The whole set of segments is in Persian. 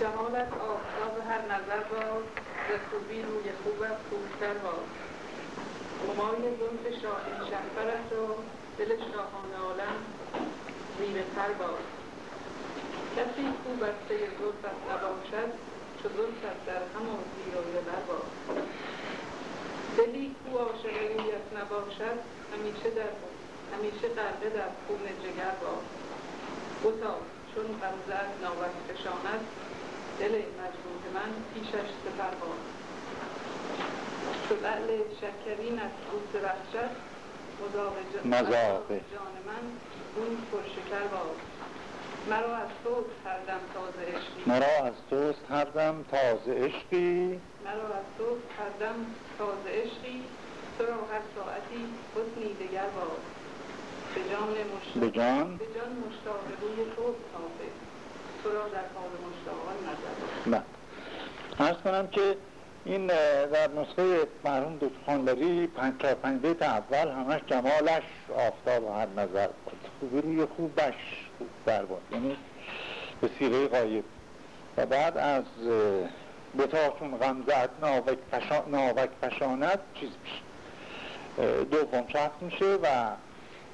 جمالت آفتاب هر نظر باز ز خوبی خوبتر باز. همای زلف شاهین را دل شاهان عالم زیر تر باز. کسی کو بسته زلفت نباشد چو زلفت در همان زیر و زبر باز. دلی کو عاشق رویت نباشد همیشه در همیشه در خون جگر بتا چون غمزه ناوک فشاند دل مجروح من پیشش سپر باد. چو لعل شکرینت بوسه بخشد مذاق جان من خون پرشکر باد. مرا از توست هر دم تازه عشقی. مرا از توست هر دم تازه عشقی. مرا از توست هر دم تازه عشقی. تو را هر ساعتی حسنی دگر باد. به جان؟ نه. ارز کنم که این در نسخه مرحوم دکتر خانلری پنج تا پنج بیت اول همش جمالش آفتاب هر نظر بود. خوبی روی خوبش خوب در بود. یعنی به سیغه غایب. و بعد از بتا چون غمزت ناوک, فشا... ناوک فشاند چیز میشه. دوم شخص میشه و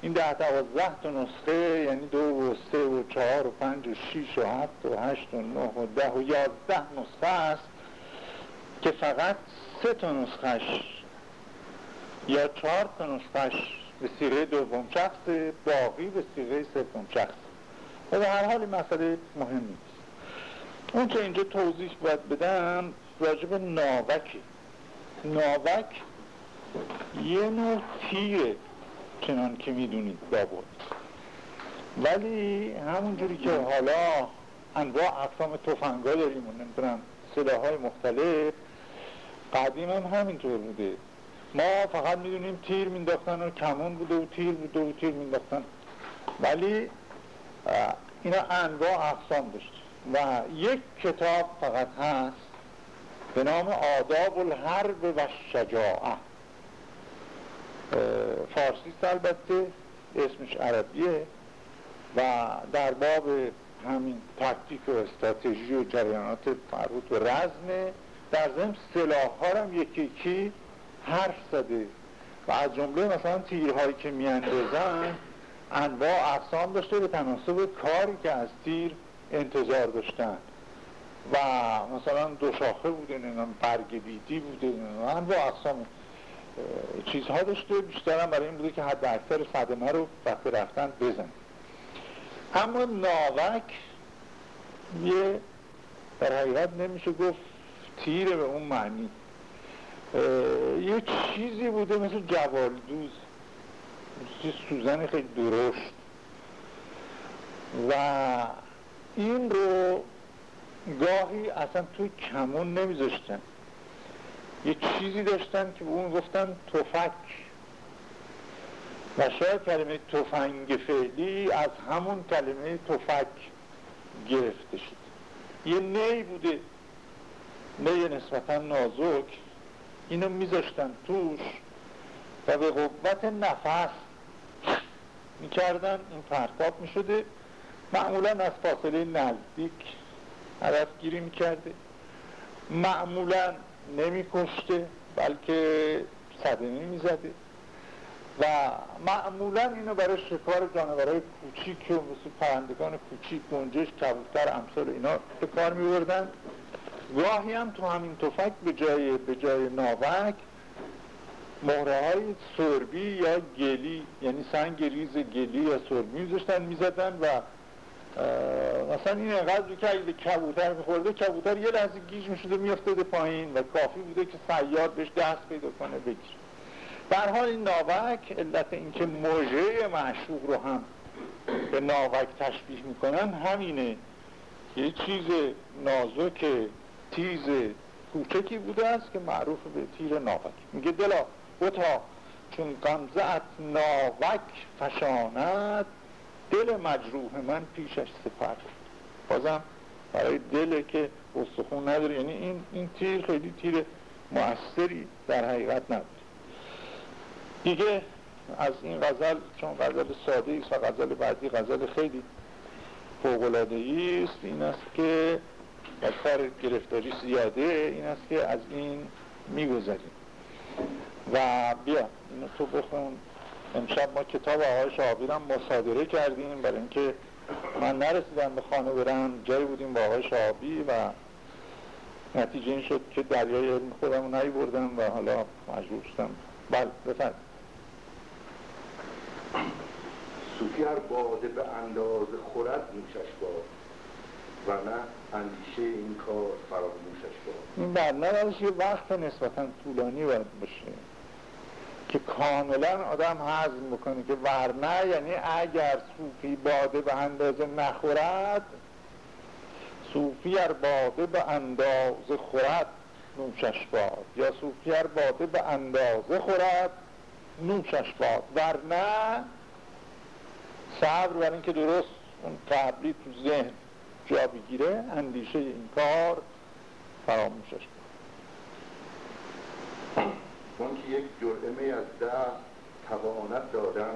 این ده دوازده تا نسخه یعنی دو و سه و چهار و پنج و شیش و هفت و هشت و نه و ده و یازده نسخه است که فقط سه تا نسخهش یا چهار تا نسخهش به سیغه دوم شخص باقی به سیغه سوم شخص و به هر حال مسئله مهم نیست. اون که اینجا توضیح باید بدم راجب ناوکی ناوک یه نوع تیره. چنان که می‌دونید بود ولی همونجوری که حالا انواع اقسام توفنگا داریم و نمی‌دونم سلاح های مختلف قدیم هم همینطور بوده. ما فقط می‌دونیم تیر مینداختن و کمون بوده و تیر بوده و تیر مینداختن. ولی اینا انواع اقسام داشت. و یک کتاب فقط هست به نام آداب الحرب و شجاعه فارسی البته اسمش عربیه و در باب همین تکتیک و استراتژی و جریانات مربوط به رزم در ضمن سلاح ها هم یکی یکی حرف زده و از جمله مثلا تیرهایی که میاندازن انواع اقسام داشته به تناسب کاری که از تیر انتظار داشتن و مثلا دو شاخه بوده نمی‌دونم برگ بیدی بوده انواع اقسام چیزها داشته بیشترم برای این بوده که حد اکثر صدمه رو وقتی رفتن بزن اما ناوک یه در حقیقت نمیشه گفت تیره به اون معنی. یه چیزی بوده مثل جوالدوز. یه سوزن خیلی درشت. و این رو گاهی اصلا توی کمون نمیذاشتن. یه چیزی داشتن که به اون گفتن توفک و شاید کلمه توفنگ فعلی از همون کلمه توفک گرفته شد. یه نی بوده. نی نسبتا نازک. اینو میذاشتن توش و به قوت نفس می‌کردن. این پرتاب می‌شده. معمولا از فاصله نزدیک هدف گیری می‌کرده. معمولا نمیکشته بلکه صدمه می‌زده. و معمولا اینو برای شکار جانورهای کوچیک و مثل پرندگان کوچیک گنجش کبوتر امثال اینا به کار میوردن گاهی هم تو همین تفک به جای به جای ناوک مهره های سربی یا گلی یعنی سنگ ریز گلی یا سربی می‌زدن و مثلا این انقدر که اگه کبوتر میخورده کبوتر یه لحظه گیج می‌شده میافتاده پایین و کافی بوده که سیاد بهش دست پیدا کنه بگیر در حال این ناوک علت اینکه موجه معشوق رو هم به ناوک تشبیه می‌کنن همینه. یه چیز نازک تیز کوچکی بوده است که معروف به تیر ناوک. میگه دلا بتا چون غمزت ناوک فشاند دل مجروح من پیشش سپر. بازم برای دل که استخون نداره. یعنی این, این تیر خیلی تیر مؤثری در حقیقت نداره دیگه از این غزل چون غزل ساده ایست و غزل بعدی غزل خیلی فوقلادهی است این است که از کار گرفتاری زیاده این است که از این میگذریم. و بیا اینو تو بخون. امشب ما کتاب آقای شعبی هم مصادره کردیم. برای اینکه من نرسیدم به خانه برم جایی بودیم با آقای شعبی و نتیجه این شد که دریای علم خودم رو بردم و حالا مجبور شدم. بله بفرد صوفی هر باده به انداز خورد نوشش باد و نه اندیشه این کار فراموشش باد. این برنامه یه وقت نسبتا طولانی باید باشه. که کاملا آدم حزم بکنه که ورنه یعنی اگر صوفی باده به اندازه نخورد صوفی ار باده به اندازه خورد نوشش باد. یا صوفی ار باده به اندازه خورد نوشش باد. ورنه صبر بر اینکه درست اون قبلی تو ذهن جا بگیره اندیشه این کار فراموشش بود چون که یک جرعه از دست توانت دادن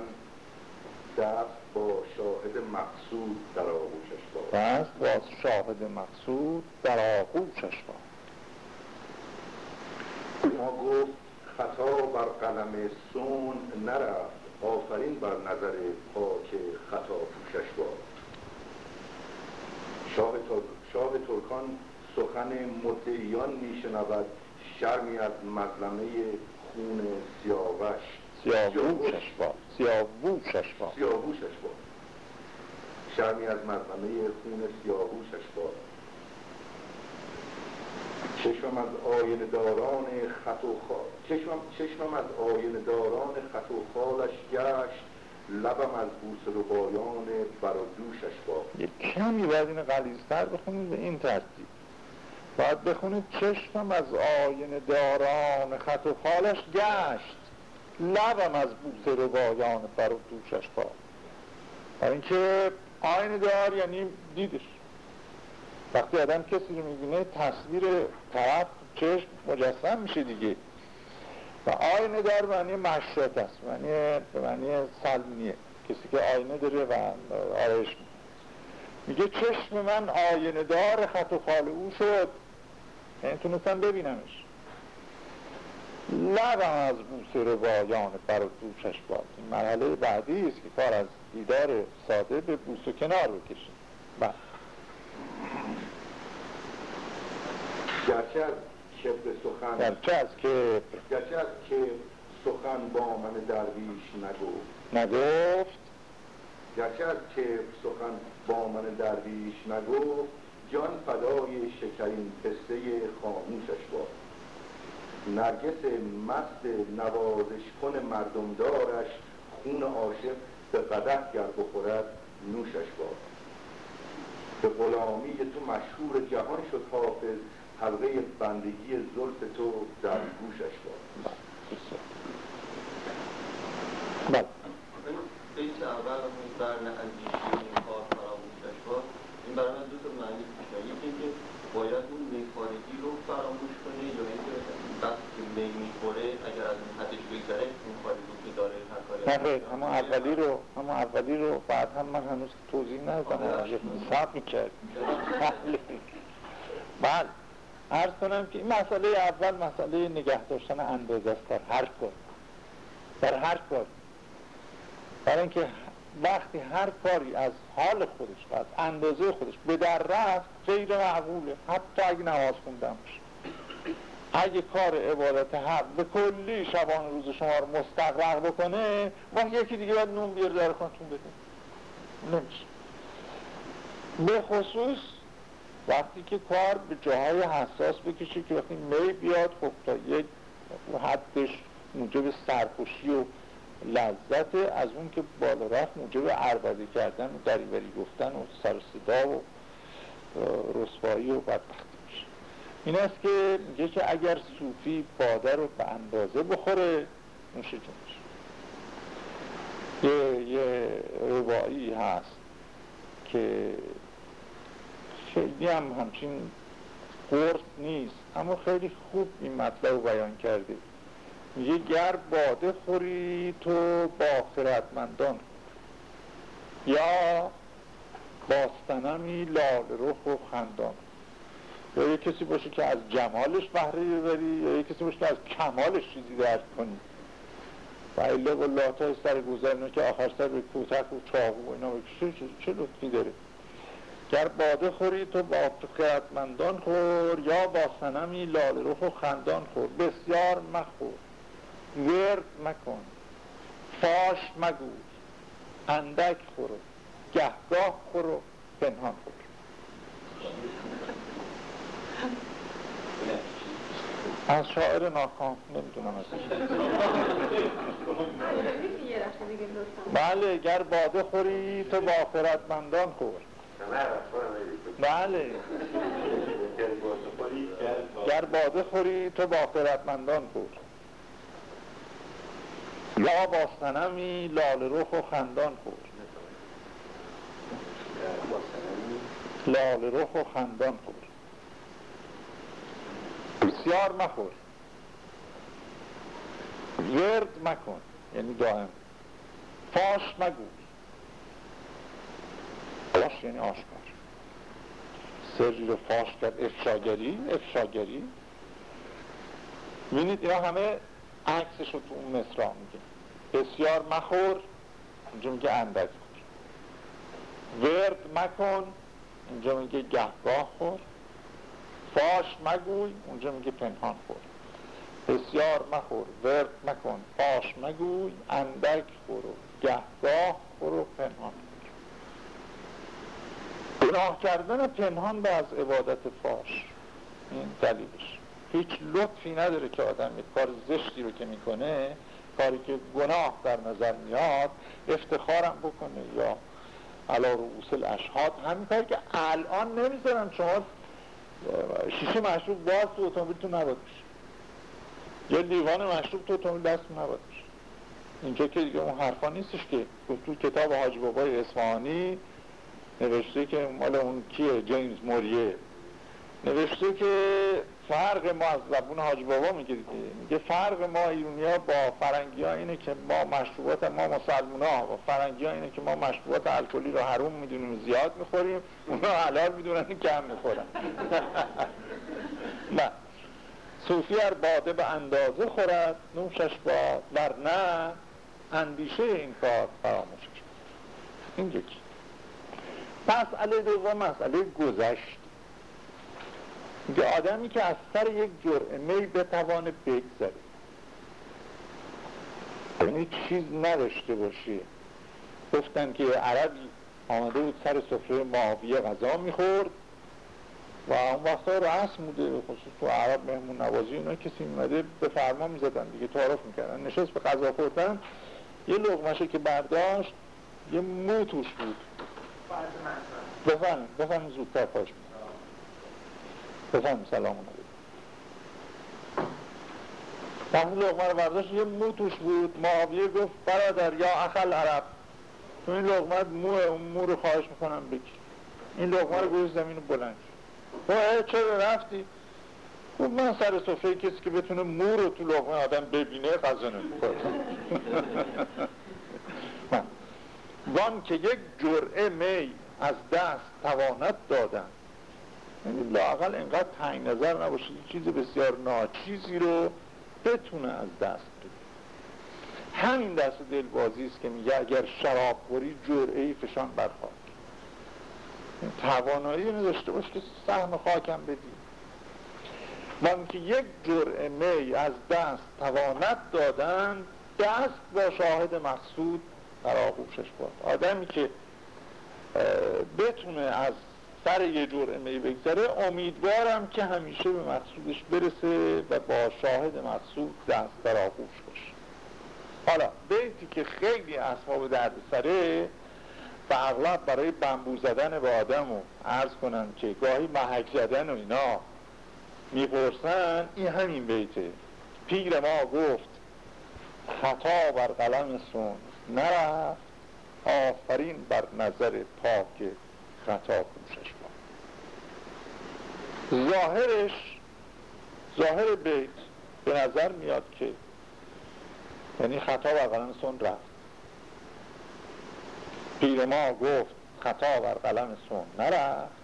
دست با شاهد مقصود در آغوشش باد. دست با شاهد مقصود در آغوشش باد. ما گفت خطا بر قلم سون نرفت آفرین بر نظر پاک خطا پوشش باد. شاه, شاه ترکان سخن مدعیان میشنود شرمی از مظلمه خون سیاوش. سیاووشش باد سیاووشش باد سیاووشش باد شرمی از مظلمه خون سیاووشش باد چشمم از آین داران خط و خال چشمم, چشمم از آین داران خط و خالش گشت. لبم از بوس و بایان بر دوشش با. یک کمی باید این قلیزتر بخونید به این ترتیب. باید بخونید چشمم از آین داران خط و خالش گشت. لبم از بوس و بایان بر دوشش با برای اینکه آین دار یعنی دیدش. وقتی آدم کسی رو می‌بینه تصویر طرف چشم مجسم میشه دیگه. و آینه دار معنی مشرط است معنی به معنی سلمینیه کسی که آینه داره و آرایش میگه چشم من آینه دار خط و خال او شد. یعنی تونستم ببینمش. لبم از بوسه روایان بر دوشش باد. این مرحله بعدی است که کار از دیدار ساده به بوس و کنار بله. گرچه از کبر سخن گرچه از که گرچه از که سخن با من درویش نگفت. نگفت. گرچه از که سخن با من درویش نگفت جان فدای شکرین پسته خاموشش باد. نرگس مست نوازش کن مردم دارش خون عاشق به قدح گر بخورد نوشش باد. به غلامی تو مشهور جهان شد حافظ حلقه بندگی زلف تو در گوشش باد. بله. بیت اول برن اندیشی این کار فراموشش باد این برای من دو تا معنی پیش یکی اینکه باید اون میخارگی رو فراموش کنه یا اینکه بس که می می‌خوره اگر از اون حدش بگذره اون کاری رو که داره نه همون اولی رو همون اولی رو بعد هم من هنوز توضیح ندادم. صبر می‌کرد. بله. عرض کنم که این مسئله اول مسئله نگه داشتن اندازه است در هر کار. در هر کار. برای اینکه وقتی هر کاری از حال خودش و از اندازه خودش به در رفت غیر معقوله. حتی اگه نماز خوندم اگه کار عبادت حق به کلی شبان روز شما رو مستقرق بکنه ما یکی دیگه باید نون بیار در خونتون بده نمیشه. به خصوص وقتی که کار به جاهای حساس بکشه که وقتی می بیاد خب تا یک حدش موجب سرخوشی و لذت از اون که بالا رفت موجب عربده کردن و دریوری گفتن و سر و رسوایی و بدبختی. میشه این است که میگه که اگر صوفی باده رو به اندازه بخوره نوشه جونش یه, یه روایی هست که خیلی هم همچین قرص نیست اما خیلی خوب این مطلب رو بیان کرده میگه گر باده خوری تو با خردمندان یا باستنمی لال رخ و خندان یا یه کسی باشه که از جمالش بهره ببری یا یه کسی باشه که از کمالش چیزی درک کنی. و ایله و لاتا سر گذرنه که آخر سر به کوتک و چاقو و اینا بکشه چه, لطفی داره؟ گر باده خوری تو با خیرتمندان خور یا با سنمی لال رخ و خندان خور. بسیار مخور. ورد مکن. فاش مگو. اندک خورو. گهگاه خورو. پنهان خور از شاعر ناکام نمی‌دونم از بله گر باده خوری تو با خردمندان خور. بله. گر باده خوری تو با خردمندان خور. یا با سنمی لال رخ و خندان خور. لال رخ و خندان خور. بسیار مخور. ورد مکن. یعنی دائم فاش مگو. فاش یعنی آشکار. سری رو فاش کرد افشاگری افشاگری. بینید اینا همه عکسش رو تو اون مصرا میگه. بسیار مخور. اینجا میگه اندک. ورد مکن. اینجا میگه گهگاه خور. فاش مگوی اونجا میگه پنهان خور. بسیار مخور ورد مکن. فاش مگوی اندک خورو گهگاه خورو پنهان گناه کردن پنهان به از عبادت فاش. این دلیلش. هیچ لطفی نداره که آدم کار زشتی رو که می‌کنه کاری که گناه در نظر میاد افتخارم بکنه یا علا رؤوس الاشهاد. همین کاری که الان نمی‌ذارن شما شیشه مشروب باز تو اتومبیلتون نباید بشه یه لیوان مشروب تو اتومبیل دستتون نباید بشه اینجا که دیگه اون حرفا نیستش که. تو کتاب حاج بابای اصفهانی نوشته که مال اون کیه؟ جیمز موریه. نوشته که فرق ما از زبون حاج بابا میگه میگه فرق ما ایرونی با فرنگی ها اینه که ما مشروبات ما مسلمون ها با فرنگی ها اینه که ما مشروبات الکلی رو حروم می‌دونیم زیاد می‌خوریم اونا حلال می‌دونن کم می‌خورن. نه. صوفی ار باده به اندازه خورد نوشش با ورنه اندیشه این کار فراموشش این یکی. مسئله دوم مسئله گذشت. میگه آدمی که از سر یک جرعه می بتوانه بگذره یعنی چیز نداشته باشی. گفتن که عربی آمده بود سر سفره معاویه غذا می‌خورد و اون وقتا رسم بوده خصوص تو عرب مهمون نوازی اینا کسی میمده به فرما می‌زدن دیگه تعارف می‌کردن. نشست به غذا خوردن. یه لغمشه که برداشت یه مو توش بود. بفهم بفهم زودتر پاش بفهم سلام علیکم وقتی لغمه رو برداشت یه مو توش بود. معاویه گفت برادر یا اخل عرب. تو این لغمه مو اون مو رو خواهش می‌کنم بگی این لغمه رو گوش زمین بلند شد چرا رفتی؟ خب من سر صفحه کسی که بتونه مو رو تو لغمه آدم ببینه غذا نمی‌خوره وان که یک جرعه می از دست توانت دادن. یعنی لاقل اینقدر تنگ نظر نباشه چیز بسیار ناچیزی رو بتونه از دست بده. همین دست دلبازی است که میگه اگر شراب خوری جرعه فشان برخواد توانایی نداشته باش که سهم خاکم بدی. من که یک جرعه می از دست توانت دادن دست با شاهد مقصود در آغوشش باد آدمی که بتونه از سر یه جور می بگذره. امیدوارم که همیشه به مقصودش برسه و با شاهد مقصود دست در آغوش باشه. حالا بیتی که خیلی اسباب درد سره و اغلب برای بمبو زدن به آدم و عرض کنن که گاهی محک زدن و اینا می‌پرسن این همین بیته. پیر ما گفت خطا بر قلم سون نرفت آفرین بر نظر پاک خطا با ظاهرش ظاهر بیت به نظر میاد که یعنی خطا بر قلم سون رفت. پیر ما گفت خطا بر قلم سون نرفت.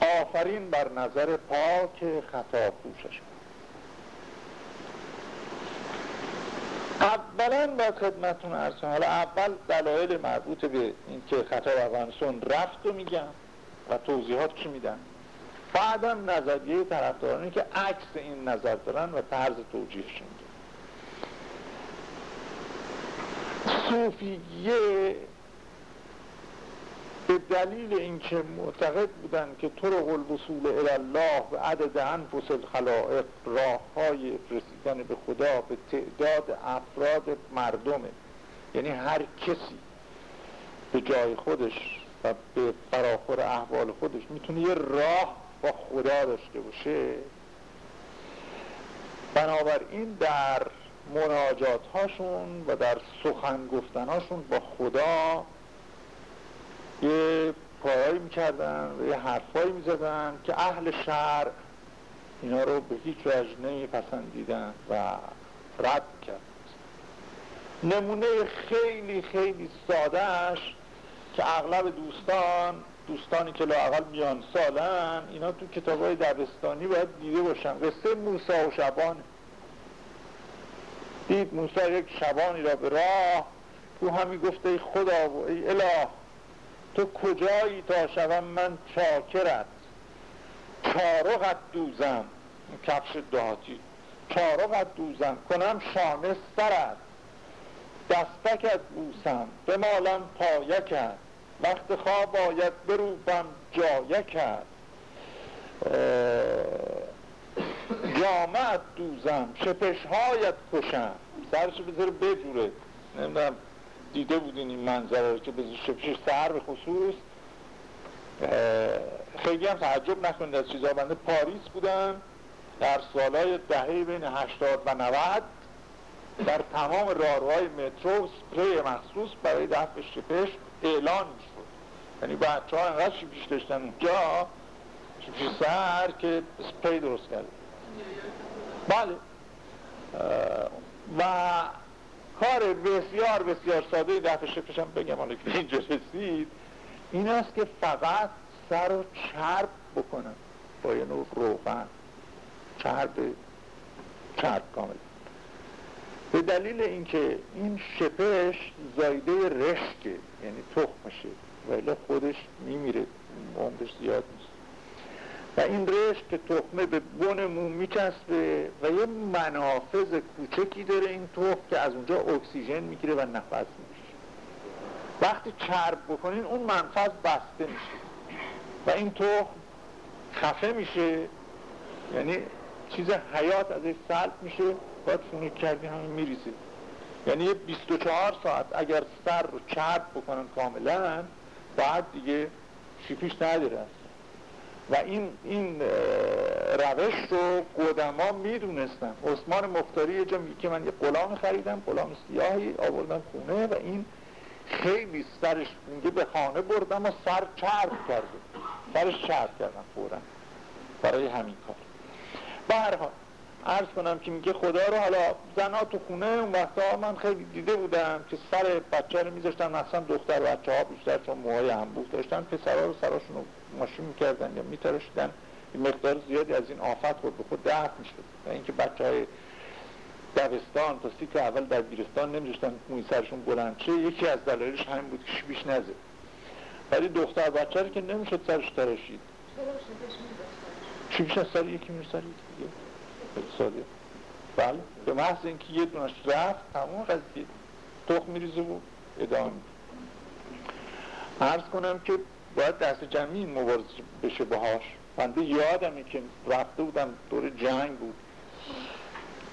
آفرین بر نظر پاک خطا پوشش اولا باید خدمتون ارز حالا اول دلایل مربوط به اینکه خطا بر سون رفت رو میگم و توضیحات چی میدن؟ بعدا نظریه طرفدارانی که عکس این نظر دارن و طرز توجیهشون صوفیه به دلیل اینکه معتقد بودن که طرق الوصول الله و عدد انفس الخلائق راه های رسیدن به خدا به تعداد افراد مردمه. یعنی هر کسی به جای خودش و به فراخور احوال خودش می‌تونه یه راه با خدا داشته باشه. بنابراین در مناجات هاشون و در سخن گفتن هاشون با خدا یه پایایی می‌کردن و یه حرفایی می‌زدن که اهل شهر اینا رو به هیچ وجه نمیپسندیدن و رد کرد. نمونه خیلی خیلی سادهش که اغلب دوستان دوستانی که لاقل میان سالن اینا تو کتاب های دبستانی باید دیده باشن. قصه موسا و شبان دید موسا یک شبانی را به راه تو همی گفته ای خدا و ای اله تو کجایی تا شوم من چاکرت؟ چارقت دوزم. کفش دهاتی. چارقت دوزم. کنم شانه سرت. دستکت بوسم. مالم کرد وقت خواب باید بروبم جایه کرد. جامعت دوزم شپشهایت کشم. سرشو بذاره بجوره. نمی‌دونم دیده بودین این منظره که به شپشش سر به خصوص؟ خیلی هم تعجب نکنید از چیزا. بنده پاریس بودم. در سالهای دهه بین 80 و 90 در تمام راهروهای مترو سپری مخصوص برای دفع شپش اعلان یعنی بچه ها انقدر شپش داشتن. اونجا شپش سر که سپری درست کرده بله. و کار بسیار بسیار ساده دفع شپش هم بگم حالا که اینجا رسید. این است که فقط سر رو چرب بکنن با یه نوع روغن. چرب چرب کامل. به دلیل اینکه این شپش زایده رشکه یعنی تخمشه. ولی خودش میمیره عمرش زیاد نیست. و این که تخمه به بن مو میچسبه و یه منافذ کوچکی داره این تخم که از اونجا اکسیژن می‌گیره و نفس میشه وقتی چرب بکنین اون منفذ بسته میشه. و این تخم خفه میشه یعنی چیز حیات ازش سلب میشه باید فونیک کردی همه میریزه. یعنی 24 ساعت اگر سر رو چرب بکنن کاملا بعد دیگه شیپیش نداره و این این روش رو قدما می‌دونستن عثمان مختاری یه جا که من یه غلام خریدم غلام سیاهی آوردم خونه و این خیلی سرش میگه به خانه بردم و سر چرب کرده سرش چرب کردم فورا. برای همین کار. به هر حال عرض کنم که میگه خدا رو حالا زنا تو خونه اون وقتا من خیلی دیده بودم که سر بچه رو میذاشتن مثلا دختر بچه ها بیشتر چون موهای انبوه داشتن پسرها رو سراشون رو ماشین می‌کردن یا میتراشیدن. مقدار زیادی از این آفت خود به خود دفت می‌شد. و اینکه بچه های دبستان تا که اول در بیرستان نمیذاشتن موی سرشون بلند چه یکی از دلایلش همین بود که بیش نزه. ولی دختر بچه رو که نمی‌شد سرش تراشید. چی بیش از سر یکی میرسارید اقتصادی. بله. به محض اینکه یه دونش رفت تمام قضیه. تخم میریزه و ادامه عرض کنم که باید دست جمعی مبارزه بشه باهاش. بنده یادمه که رفته بودم دور جنگ بود.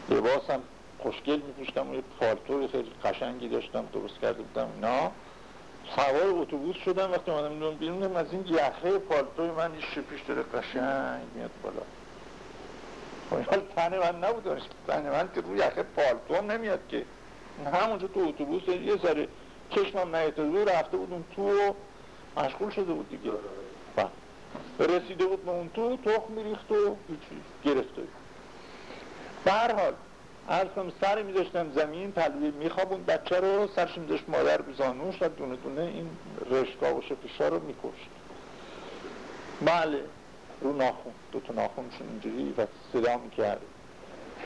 لباسم خوشگل میپوشتم و یه پالتو خیلی قشنگی داشتم درست کرده بودم. اینا. سوار اتوبوس شدم وقتی اومدم بیرون از این یخه پالتوی من یه شپیش داره قشنگ میاد بالا. حال تن من نبود تن من که روی یخه پالتو نمیاد که. همونجا تو اتوبوس یه ذره چشمم نیتازه رفته بودم تو و مشغول شده بود دیگه. بله. رسیده بود به اون تو تخم میریخت و هیچی گرفته. به هر کنم سر میذاشتن زمین تلویه میخوابون بچه رو سرش میذاشت مادر بزانوش و دونه دونه این رشگاه و شپشا رو میکشت. بله. رو ناخون دو تا ناخونشون اینجوری و صدا می‌کرد.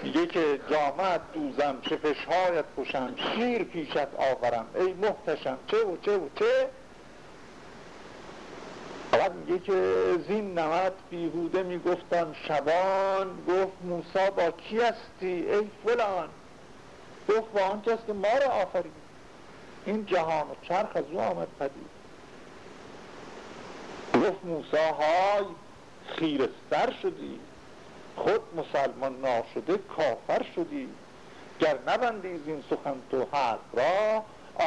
میگه که جامعت دوزم چه فشهایت پوشم شیر پیشت آورم. ای محتشم چه و چه و چه؟ بعد میگه که زین نمت بیهوده می‌گفتن شبان گفت موسا با کی هستی؟ ای فلان. گفت با آن که ما را آفرید. این جهان و چرخ از او آمد پدید. گفت موسا های خیرستر شدی. خود مسلمان ناشده کافر شدی. گر نبندی این سخن تو حق را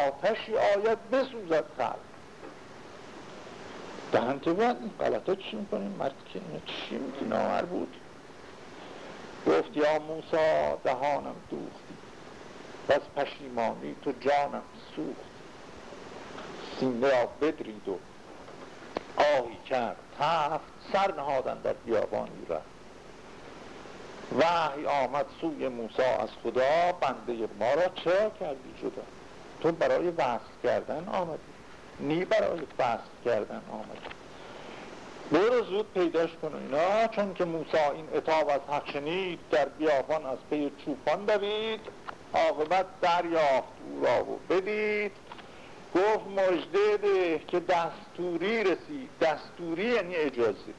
آتشی آید بسوزد خلق. دهن تو باید این غلطا چی می‌کنیم مرد که اینو چی میگی؟ نامر بود. گفت یا موسا دهانم دوختی. و از پشیمانی تو جانم سوخت سینه را بدرید و آهی کرد. تفت سر نهادن در بیابانی رفت وحی آمد سوی موسی از خدا بنده ما را چه کردی جدا؟ تو برای وصل کردن آمدی. نی برای وصل کردن آمدی. برو زود پیداش کن اینا چون که موسی این اتاب از حق در بیابان از پی چوپان دوید عاقبت دریافت او را و بدید. گفت مجده ده که دستوری رسید. دستوری یعنی اجازه.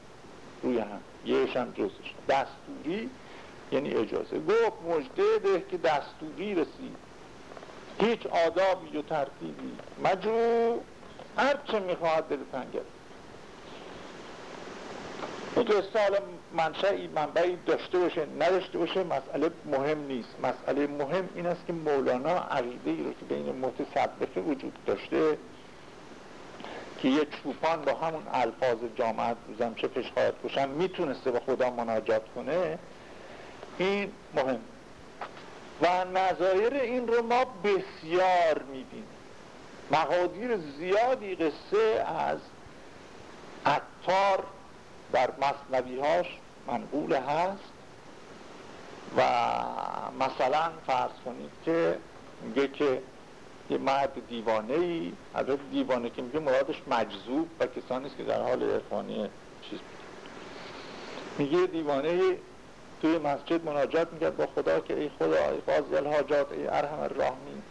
روی هم. یهش هم جزش. دستوری یعنی اجازه. گفت مجده ده که دستوری رسید. هیچ آدابی و ترتیبی. مجو هر چه می‌خواهد دل تنگه این حالا منشعی منبعی داشته باشه نداشته باشه مسئله مهم نیست. مسئله مهم این است که مولانا عقیده ای رو که بین متصبفه وجود داشته که یه چوپان با همون الفاظ جامعت روزم چه پش خواهد باشن می‌تونسته به خدا مناجات کنه این مهم. و نظایر این رو ما بسیار میدیم مقادیر زیادی قصه از عطار در هاش منقول هست و مثلا فرض کنید که میگه که یه مرد دیوانه ای حضرت دیوانه که میگه مرادش مجذوب و کسانی است که در حال عرفانی چیز میگه. دیوانه توی مسجد مناجات می‌کرد با خدا که ای خدا ای قاضی الحاجات ای ارحم الراحمین.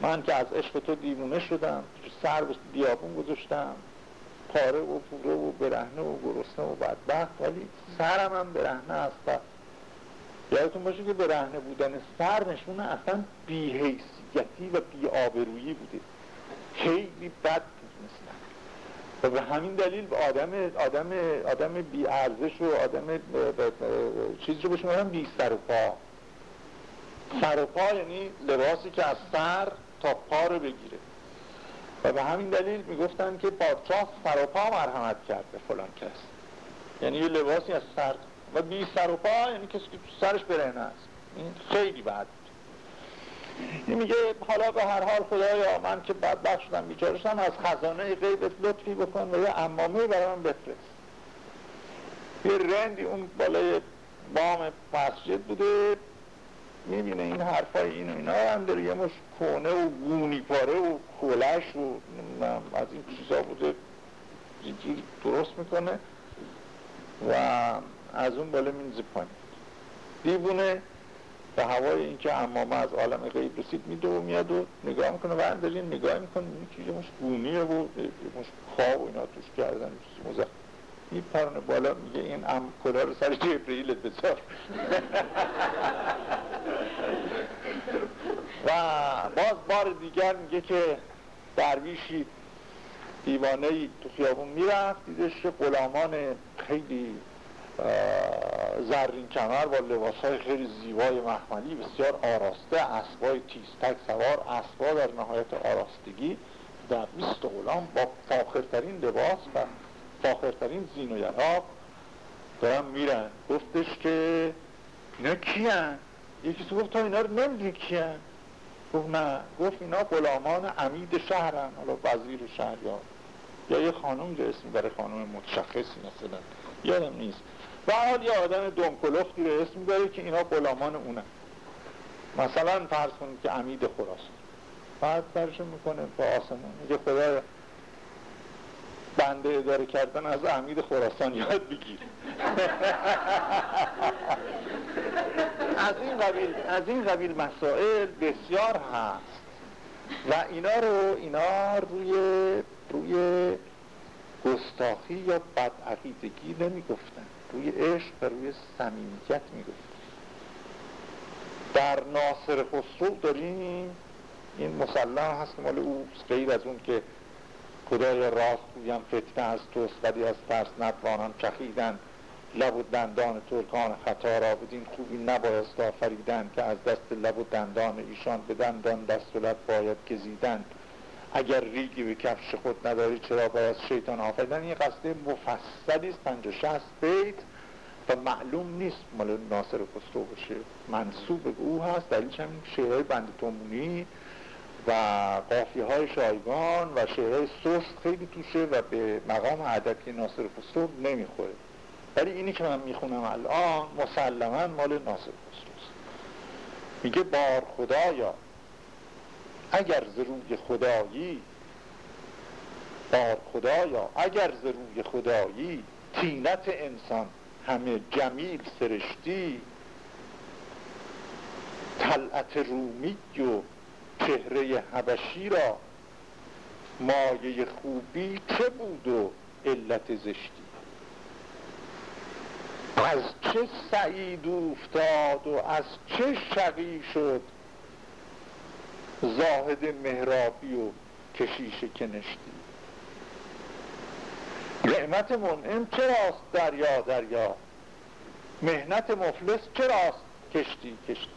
من که از عشق تو دیوانه شدم سر بیابون گذاشتم. پاره و پوره و برهنه و گرسنه و بدبخت ولی سرم هم برهنه است یادتون باشه که برهنه بودن سر نشونه اصلا بیحیثیتی و بیآبرویی بوده. خیلی بد می‌تونستن و به همین دلیل آدم آدم آدم بی ارزش و آدم چیزی رو بهش بی سر و پا سر و پا یعنی لباسی که از سر تا پا رو بگیره. و به همین دلیل می‌گفتن که پادشاه سر و پا مرحمت کرد به فلان کس. یعنی یه لباسی از سر و بی سر و پا یعنی کسی که سرش برهنه است. این خیلی بد این میگه حالا به هر حال خدایا من که بدبخت شدم بیچاره از خزانه غیبت لطفی بکن و یه امامه برای من بفرست. یه رندی اون بالای بام مسجد بوده می‌بینه این حرفای این و اینا هم داره. یه مش کونه و گونی پاره و کلش و از این چیزا بوده. جیجی درست می‌کنه و از اون بالا مینزه پایین. دیوونه به هوای اینکه امامه از عالم غیب رسید میده و میاد و نگاه می‌کنه و دارین نگاه می‌کنه. این یه مش گونیه و مش خواب و اینا توش کردن. مزخ میپرونه بالا میگه این ام کلا رو سر جبریلت بذار. و باز بار دیگر میگه که درویشی دیوانه ای تو خیابون می‌رفت. دیدش که غلامان خیلی زرین کمر با لباس های خیلی زیبای محملی بسیار آراسته اسبای تیستک سوار اسبا در نهایت آراستگی در 20 غلام با فاخرترین لباس و فاخرترین زین و یراق دارن میرن. گفتش که اینا کی هن؟ یکی تو گفت تو اینا رو نمی‌دونی کی هن؟ گفت نه. گفت اینا غلامان عمید شهرن حالا وزیر شهر یا یا یه خانم جو اسم برای خانم متشخصی مثلا. یادم نیست. و حال یه آدم دومکلفتی رو اسم داره که اینا غلامان اونن. مثلا فرض کنید که امید خراسان. بعد برشو می‌کنه با آسمان. میگه خدا بنده اداره کردن از امید خراسان یاد بگیر. از این قبیل از این قبیل مسائل بسیار هست. و اینا رو اینا روی روی گستاخی یا بدعقیدگی نمی گفتن روی عشق و روی صمیمیت می گفتن در ناصر خسرو داریم. این مسلم هست مال او غیر از اون که خدای راست گویم فتنه از توست ولی از ترس نتوانم چخیدن. لب و دندان ترکان خطا را بدین خوبی نبایست آفریدن که از دست لب و دندان ایشان به دندان دست و لب باید گزیدن. اگر ریگی به کفش خود نداری چرا باید شیطان آفریدن این قصده مفصلی است. پنج شست بیت. و معلوم نیست مال ناصر خسرو باشه. منصوب به او هست. دلیلش هم شعرهای بند تومونی و قافی های شایگان و شعرهای سست خیلی توشه و به مقام ادبی ناصر خسرو نمی‌خوره. ولی اینی که من می‌خونم الان مسلما مال ناصر خسروست میگه بار خدایا اگر ز روی خدایی بار خدایا اگر ز روی خدایی تینت انسان همه جمیل سرشتی طلعت رومی و چهره حبشی را مایه خوبی چه بود و علت زشتی؟ از چه سعید افتاد و از چه شقی شد؟ زاهد مهرابی و کشیش کنشتی. نعمت منعم چراست دریا دریا؟ مهنت مفلس چراست کشتی کشتی؟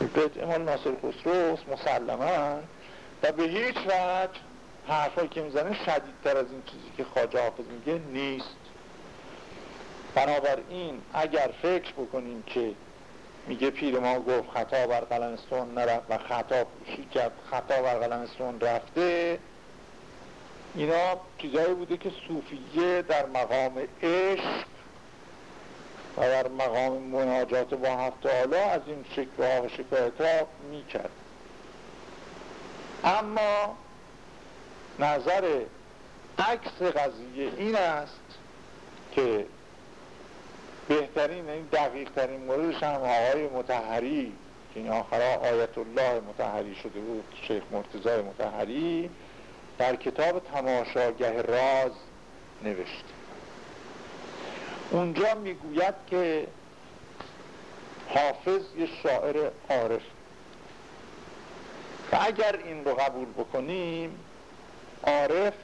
بیت امال ناصر خسروس مسلما و به هیچ وجه حرفایی که می‌زنه شدیدتر از این چیزی که خواجه حافظ میگه نیست. بنابراین اگر فکر بکنیم که میگه پیر ما گفت خطا بر قلم نرفت و خطا پوشی خطا بر قلم رفته اینا چیزایی بوده که صوفیه در مقام عشق و در مقام مناجات با هفت حالا از این شکوه و شکایت ها می‌کرد. اما نظر عکس قضیه این است که بهترین این دقیق ترین موردش هم آقای متحری که این آخرا آیت الله متحری شده بود شیخ مرتضای متحری در کتاب تماشاگه راز نوشته. اونجا می‌گوید که حافظ یه شاعر عارف. و اگر این رو قبول بکنیم عارف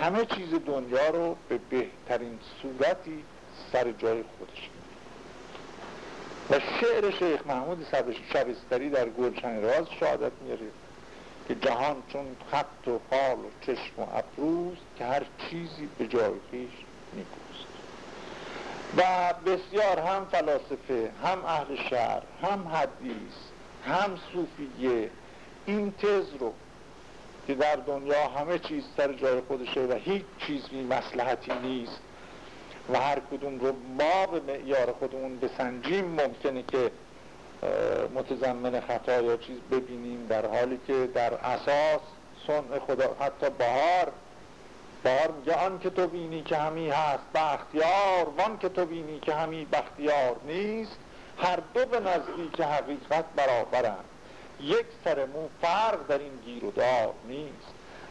همه چیز دنیا رو به بهترین صورتی سر جای خودش و شعر شیخ محمود شبستری در گلچن راز شهادت میاره که جهان چون خط و خال و چشم و ابروز که هر چیزی به جای خیش و بسیار هم فلاسفه هم اهل شهر هم حدیث هم صوفیه این تز رو که در دنیا همه چیز سر جای خودشه و هیچ چیزی مسلحتی نیست و هر کدوم رو ما به معیار خودمون بسنجیم ممکنه که متضمن خطا یا چیز ببینیم در حالی که در اساس صنع خدا حتی بهار بهار میگه آن که تو بینی که همی هست بختیار وان که تو بینی که همی بختیار نیست هر دو به نزدیک حقیقت برابرند. یک سر مو فرق در این گیر و دار نیست.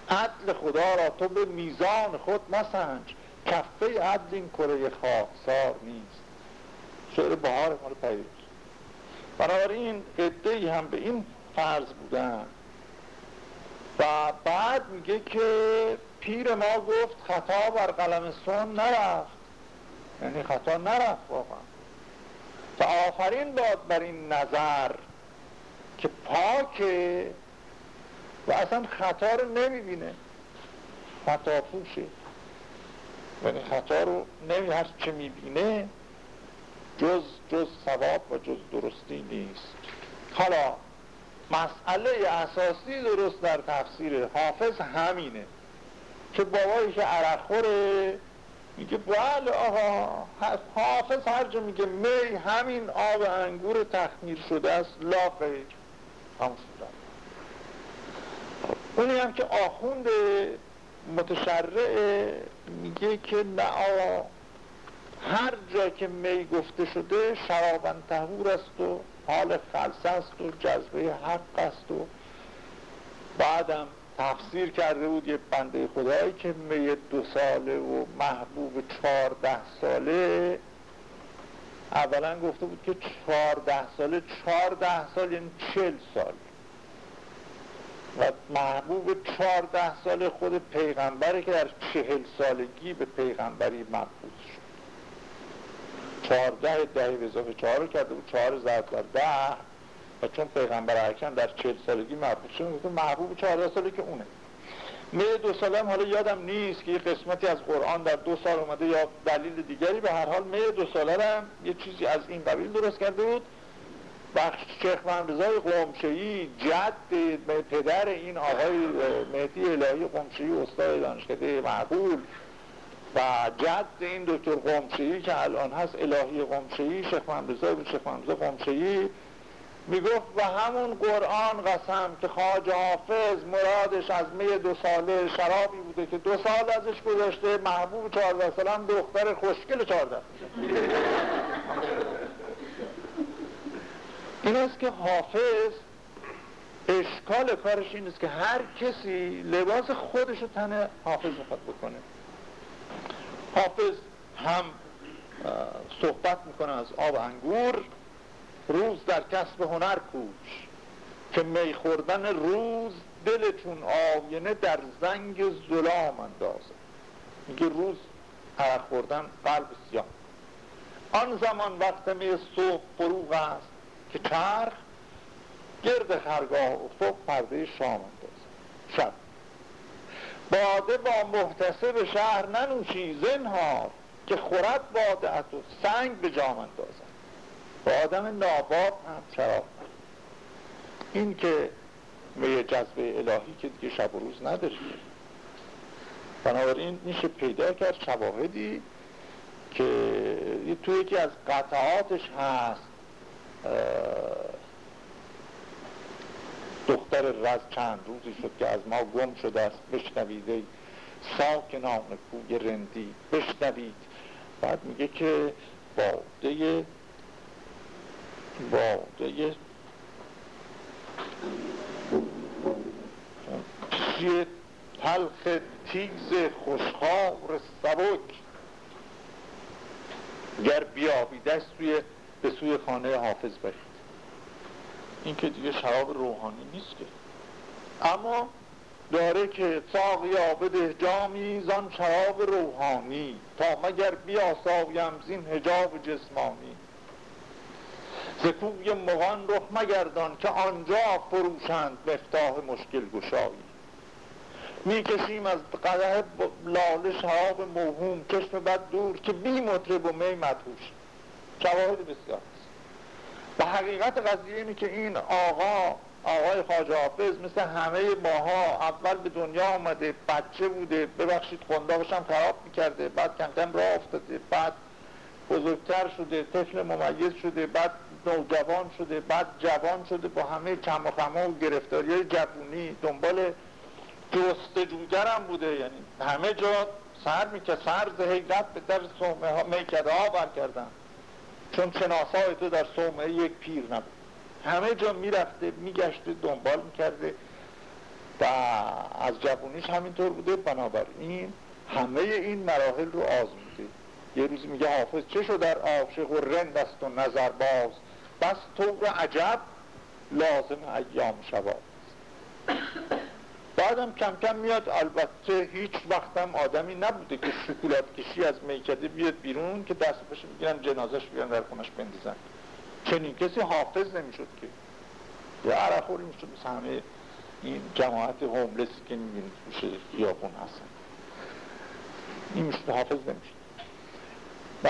عدل خدا را تو به میزان خود مسنج کفه عدل این کره خاکسار نیست. شعر بهار مال پیروز. بنابراین قده هم به این فرض بودن. و بعد میگه که پیر ما گفت خطا بر قلم سون نرفت. یعنی خطا نرفت واقعا. و آخرین باد بر این نظر که پاکه و اصلا خطا رو نمی‌بینه. خطا پوشه. یعنی خطا رو نمی هر چه می‌بینه جز جز ثواب و جز درستی نیست. حالا مسئله اساسی درست در تفسیر حافظ همینه. که بابایی که عرق خوره. میگه بله آقا حافظ هر جا میگه می همین آب انگور تخمیر شده است لا غیر اونی هم که آخوند متشرع میگه که نه آقا هر جا که می گفته شده شرابن تهور است و حال خلص است و جذبه حق است و بعدم تفسیر کرده بود یه بنده خدایی که می دو ساله و محبوب چهارده ساله. اولا گفته بود که چهارده ساله چهارده سال یعنی چل سال. و محبوب چهارده سال خود پیغمبره که در چهل سالگی به پیغمبری مبعوث شد. چهارده دهی به اضافه چهار کرده بود چهار زرد در ده. و چون پیغمبر اکرم در چهل سالگی مبعوث شد محبوب چهارده ساله که اونه. می دو ساله هم حالا یادم نیست که یه قسمتی از قرآن در دو سال اومده یا دلیل دیگری به هر حال می دو ساله هم یه چیزی از این قبیل درست کرده بود. بخش شیخ رضای قمشهی جد پدر این آقای مهدی الهی قمشهی استاد دانشکده معقول و جد این دکتر قمشهی که الان هست الهی قمشهی شیخ رضای بود شیخ رضای قمشهی می‌گفت و همون قرآن قسم که خواجه حافظ مرادش از می دو ساله شرابی بوده که دو سال ازش گذاشته محبوب چهارده سال دختر خوشگل چهارده. این است که حافظ اشکال کارش این است که هر کسی لباس خودش رو تن حافظ می‌خواد بکنه. حافظ هم صحبت می‌کنه از آب انگور. روز در کسب هنر کوش که می خوردن روز دل چون آینه در زنگ ظلام اندازه. میگه روز عرق خوردن قلب سیاه. آن زمان وقت می صبح فروغ است که چرخ گرد خرگاه افق پرده شام اندازه. شب. باده با محتسب شهر ننوشی زنهار که خورد باده و سنگ به جام اندازه. با آدم ناباب هم شراب این که می جذبه الهی که دیگه شب و روز نداره بنابراین میشه پیدا کرد شواهدی که تو یکی از قطعاتش هست. دختر رز چند روزی شد که از ما گم شده است. بشنویده ساکنان کوی رندی. بشنوید. بعد میگه که باده باده چیه تلخ تیز خوشخار سبک گر بیابیده سوی به سوی خانه حافظ برید. این که دیگه شراب روحانی نیست که. اما داره که ساقیا بده جامی زان شراب روحانی تا مگر بیاساویم زین هجاب جسمانی. زکوی مغان رخ مگردان که آنجا فروشند مفتاح مشکل گشایی. می‌کشیم از قده لاله شراب موهوم چشم بد دور که بی مطرب و می مدهوش. شواهد بسیار و حقیقت قضیه اینه که این آقا آقای خواجه حافظ مثل همه ماها اول به دنیا آمده بچه بوده ببخشید خنداقش هم خراب می‌کرده بعد کم کم راه افتاده بعد بزرگتر شده طفل ممیز شده بعد نوجوان شده بعد جوان شده با همه کم و و گرفتاری های جوونی دنبال جستجوگر هم بوده. یعنی همه جا سر می‌کرد سر زهیدت به در سومه ها میکده ها بر کردن. چون شناسای تو در سومه یک پیر نبود. همه جا می‌رفته میگشته دنبال می‌کرده. و از جوونیش همینطور بوده. بنابراین همه این مراحل رو آزموده. یه روزی میگه حافظ چه شد در عاشق و رند است و نظر باز؟ بس طور عجب لازم ایام شباب بعدم کم کم میاد البته هیچ وقتم آدمی نبوده که شکولات کشی از میکده بیاد بیرون که دست بشه بگیرن جنازش بیان در خونش بندازن. چنین کسی حافظ نمی‌شد که. یه عرخوری می‌شد مثل همه این جماعت هوملسی که می‌بینید میشه خیابون هستن. این می‌شد حافظ نمی‌شد. و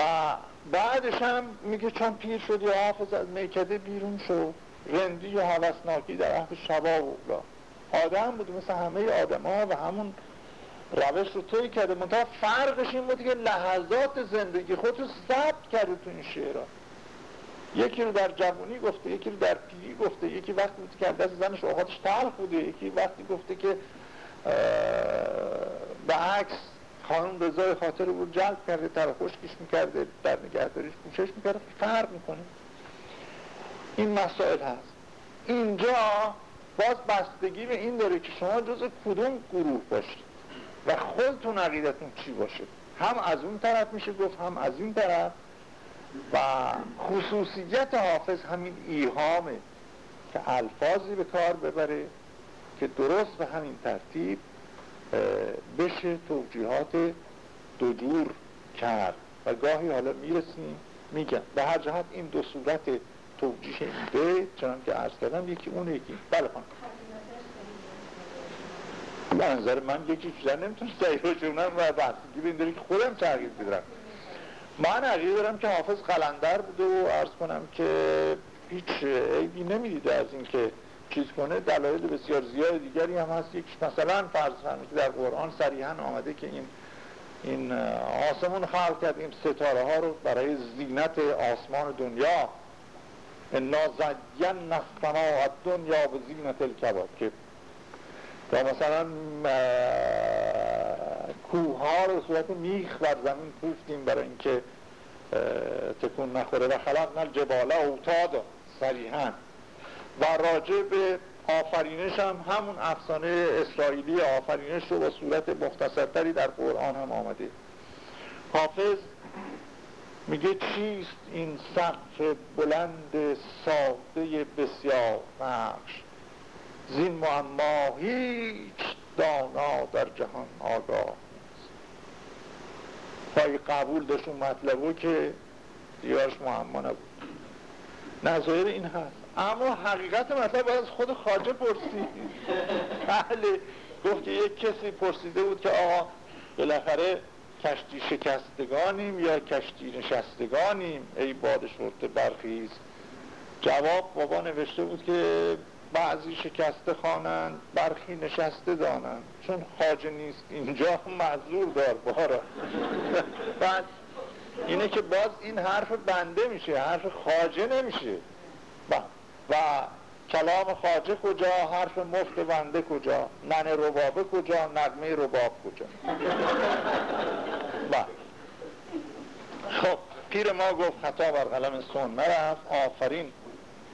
بعدش هم میگه چون پیر شد یا حافظ از میکده بیرون شد رندی و حوثناکی در حرف شبا و آدم بود مثل همه آدم ها و همون روش رو توی کرده. منتها فرقش این بود که لحظات زندگی خودش ثبت کرده تو این شعرها. یکی رو در جوانی گفته یکی رو در پیری گفته. یکی وقتی بود که دست زنش اوقاتش تلخ بوده. یکی وقتی گفته که به عکس خانم رضای خاطر رو جلب کرده تر خشکش می‌کرده در نگهداریش کوشش می‌کرده. فرق می‌کنه. این مسائل هست. اینجا باز بستگی به این داره که شما جز کدوم گروه باشید و خودتون عقیدتون چی باشه؟ هم از اون طرف میشه گفت هم از این طرف. و خصوصیت حافظ همین ایهامه که الفاظی به کار ببره که درست به همین ترتیب بشه توجیهات دو جور کرد. و گاهی حالا می‌رسیم میگم. به هر جهت این دو صورت توجیه به چنان که عرض کردم یکی اون یکی. بله خانم. به نظر من یکی چیزا صحیح رو جونم و بستگی این که خودم تغییر بدرم من عقیده دارم که حافظ قلندر بوده و عرض کنم که هیچ عیبی نمی‌دیده از اینکه چیز کنه دلایل بسیار زیاد دیگری هم هست. یک مثلا فرض که در قرآن صریحا آمده که این این آسمون خلق کرد این ستاره ها رو برای زینت آسمان دنیا. انا زین السماء دنیا و زینت الکواکب یا مثلا کوه ها رو صورت میخ بر زمین پوفتیم برای اینکه تکون نخوره. و خلق نل جباله اوتاد صریحا. و راجع به آفرینش هم همون افسانه اسرائیلی آفرینش رو با صورت مختصرتری در قرآن هم آمده. حافظ میگه چیست این سقف بلند ساده بسیار نقش؟ زین معما هیچ دانا در جهان آگاه نیست. پای قبول داشت اون مطلبو که دیارش معما نبود. نظایر این هست اما حقیقت مطلب از خود خاجه پرسید بله گفت که یک کسی پرسیده بود که آقا بالاخره کشتی شکستگانیم یا کشتی نشستگانیم؟ ای باد شرط برخیز. جواب بابا نوشته بود که بعضی شکسته خوانند برخی نشسته دانند. چون خاجه نیست اینجا معذور دار بارا. بعد اینه که باز این حرف بنده میشه حرف خاجه نمیشه. و کلام خاجه کجا حرف مفت بنده کجا نن ربابه کجا نغمه رباب کجا؟ خب پیر ما گفت خطا بر قلم سون نرفت. آفرین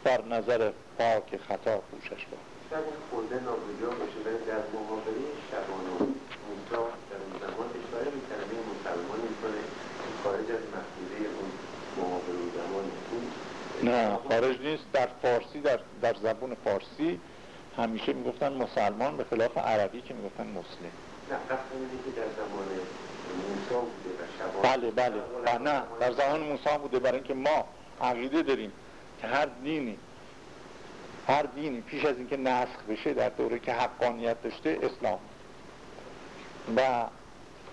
بر نظر پاک خطا پوشش با شاید خورده نابجا باشه ولی در محاوره شبان و موسا در اون زمان اشاره می‌کنه به مسلمان می‌کنه خارج از مخصوصه اون محاوره زمان نه خارج نیست. در فارسی در, در زبون فارسی همیشه می‌گفتن مسلمان به خلاف عربی که می‌گفتن مسلم. نه که در موسا بوده بله بله. نه در زمان موسی بوده برای اینکه ما عقیده داریم که هر دینی هر دینی پیش از اینکه نسخ بشه در دوره که حقانیت داشته اسلام. و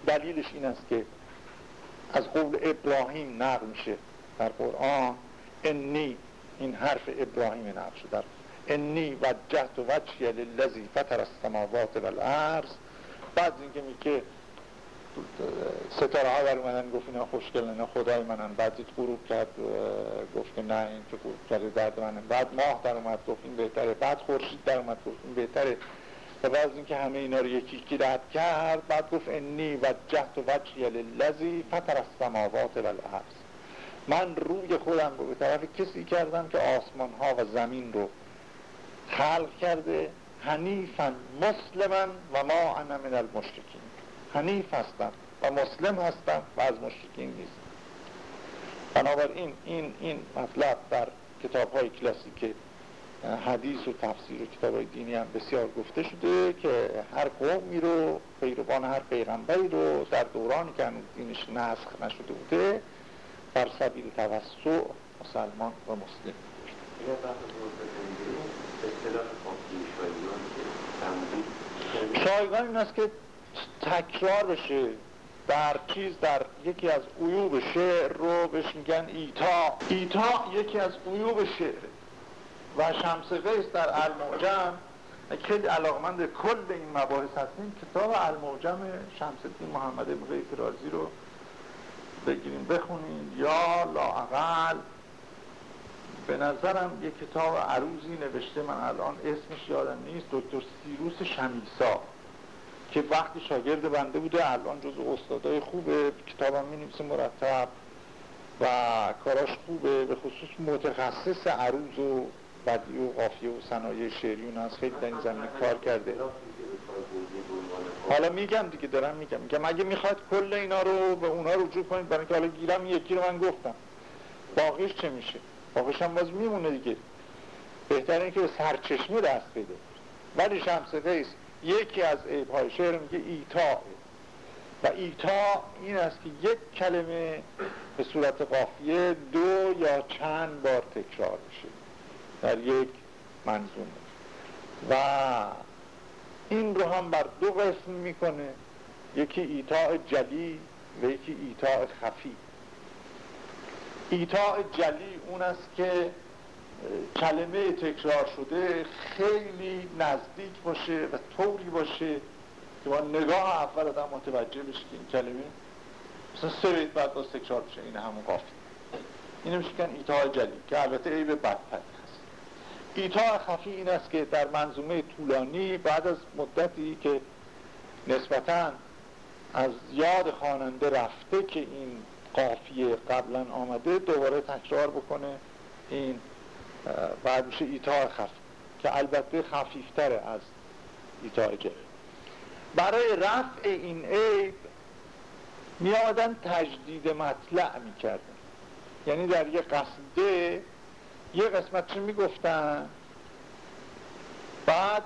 دلیلش این است که از قول ابراهیم نقل میشه در قرآن انی این حرف ابراهیم نقل شده در انی وجهت وجهی للذی فطر السماوات والارض. بعد اینکه میگه ستاره ها در اومدن گفت اینا خوشگل نه خدای منن. بعد غروب کرد گفت نه این که غروب کرده درد منن بعد ماه در اومد گفت این بهتره. بعد خورشید در اومد گفت این بهتره. و بعد اینکه همه اینا رو یکی یکی رد کرد بعد گفت انی وجهت وجهی للذی فطر السماوات والارض. من روی خودم رو به طرف کسی کردم که آسمان ها و زمین رو خلق کرده حنیفا مسلما و ما انا من المشرکین. حنیف هستم و مسلم هستم و از مشرکین نیست بنابراین این این مطلب در کتاب های کلاسیک حدیث و تفسیر و کتاب های دینی هم بسیار گفته شده که هر قومی رو پیروان هر پیغمبری رو در دورانی که هنوز دینش نسخ نشده بوده بر سبیل توسع مسلمان و مسلم. شایگان این است که تکرار بشه در چیز در یکی از عیوب شعر رو بهش میگن ایتا. ایتا یکی از عیوب شعر. و شمس قیس در المعجم خیلی علاقمند کل این مباحث هستیم کتاب الموجم شمس الدین محمد ابن رازی رو بگیریم. بخونیم. یا لاعقل. به نظرم یک کتاب عروضی نوشته. من الان اسمش یادم نیست. دکتر سیروس شمیسا. که وقتی شاگرد بنده بوده الان جز استادای خوبه. کتابم می نویسه مرتب. و کاراش خوبه. به خصوص متخصص عروض و بدی و قافیه و صنایع شعری از خیلی در این زمینه کار کرده. حالا میگم دیگه دارم میگم. میگم اگه می‌خواد کل اینا رو به اونا رجوع کنید برای که حالا گیرم یکی رو من گفتم. باقیش چه میشه؟ باقیش هم باز میمونه دیگه. بهتر اینکه به سرچشمه دست بده. ولی شمس قیس یکی از عیبهای شعر میگه ایطا. و ایطا این است که یک کلمه به صورت قافیه دو یا چند بار تکرار بشه در یک منظومه. و این رو هم بر دو قسم می‌کنه. یکی ایطاء جلی و یکی ایطاء خفی. ایطاء جلی اون است که کلمه تکرار شده خیلی نزدیک باشه و طوری باشه که با نگاه اول آدم متوجه بشه که این کلمه مثلا سه بیت بعد باز تکرار بشه این همون قافی اینو میشه کن ایتاء جلی که البته عیب بدپد ایتا خفی این است که در منظومه طولانی بعد از مدتی که نسبتا از یاد خواننده رفته که این قافیه قبلا آمده دوباره تکرار بکنه این بعد میشه ایتا خفی که البته خفیفتره از ایتا جه برای رفع این عیب می تجدید مطلع می‌کردن. یعنی در یه قصده یه قسمت چی می‌گفتن. بعد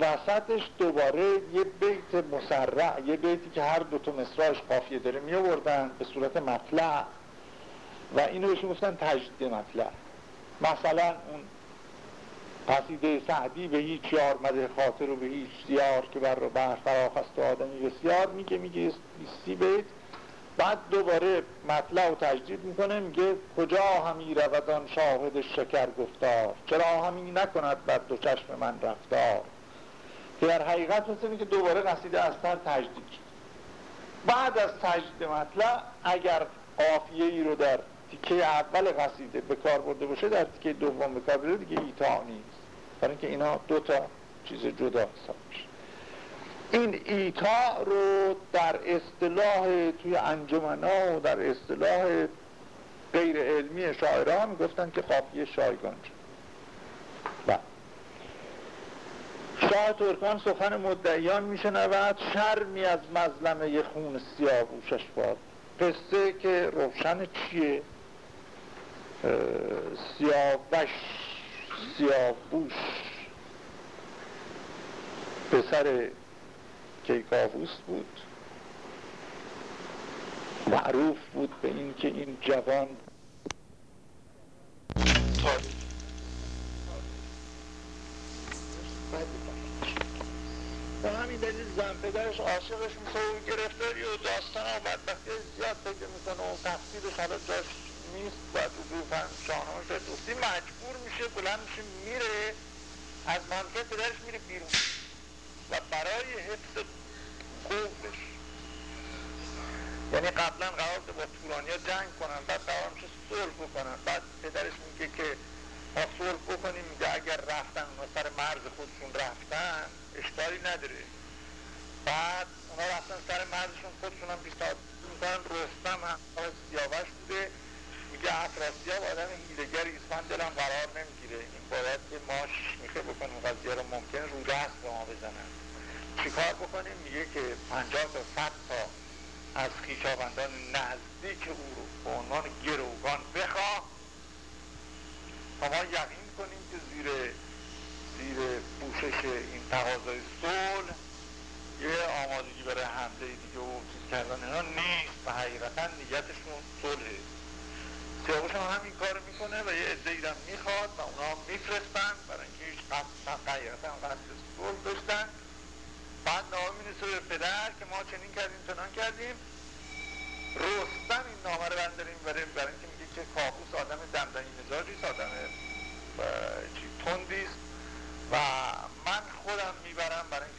وسطش دوباره یه بیت مسرع یه بیتی که هر دوتا مصراش قافیه داره می آوردن به صورت مطلع. و اینو بهشون گفتن تجدید مطلع. مثلا اون قصیده سعدی به هیچ یار مده خاطر و به هیچ دیار که بر رو بر فراخ است و آدمی بسیار میگه میگه سی بیت. بعد دوباره مطلع و تجدید می‌کنه میگه کجا همی رودان شاهد شکر گفتار؟ چرا همی نکند بر دو چشم من رفتار؟ که در حقیقت مثل که دوباره قصیده از سر تجدید شد. بعد از تجدید مطلع اگر قافیه ای رو در تیکه اول قصیده به کار برده باشه در تیکه دوم به کار برده دیگه ایتا نیست. برای اینکه اینا دو تا چیز جدا حساب میشه. این ایتا رو در اصطلاح توی انجمنا و در اصطلاح غیر علمی شاعران گفتن که قافیه شایگان شد. بله. شاه ترکان سخن مدعیان میشنود شرمی از مظلمه خون سیاووشش باد. قصه که روشن چیه؟ سیاوش سیاووش پسر کیکاووس بود. معروف بود به این که این جوان به همین دلیل زن پدرش عاشقش میشه و گرفتاری و داستان و بدبختی زیاد پیدا می‌کنه و تفسیرش حالا جاش نیست باید رو فهم شاهنامه دوستی مجبور میشه بلند میشه میره از منطقه پدرش میره بیرون. و برای حفظ قومش. یعنی قبلا قرار با تورانیا جنگ کنن بعد قرار میشه صلح بکنن. بعد پدرش میگه که ما صلح بکنیم میگه اگر رفتن اونا سر مرز خودشون رفتن اشکالی نداره. بعد اونا رفتن سر مرزشون خودشون هم بیستاد می‌کنن رستم هم سیاوش بوده. میگه افراسیاب آدم هیلگر ایسفان دلم قرار نمی‌گیره. این باید که ما شیشمیخه بکنیم قضیه رو ممکن رو دست به ما بزنن. چیکار بکنیم؟ میگه که پنجاه تا صد تا از خیشاوندان نزدیک او رو به عنوان گروگان بخواه. تا ما یقین کنیم که زیر زیر پوشش این تقاضای صلح یه آمادگی برای حمله دیگه و چیز کردن اینا نیست و حقیقتا نیتشون صلحه. سیاوش هم همین کار می‌کنه و یه عده هم می‌خواد و اونا میفرستن. برای اینکه هیچ قصد حقیقتا قصد صلح داشتن. بعد نامه می‌رسه به پدر که ما چنین کردیم چنان کردیم. رستم این نامه رو بنداریم برای برای اینکه میگه که کابوس آدم دمدنی مزاجیست آدم تندیست. و من خودم می‌برم برای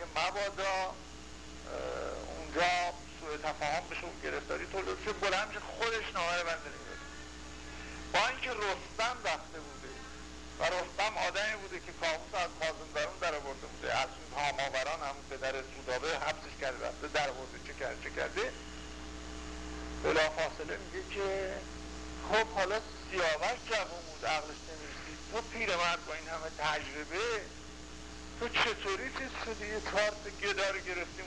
دیگه کارت گدا رو گرفتیم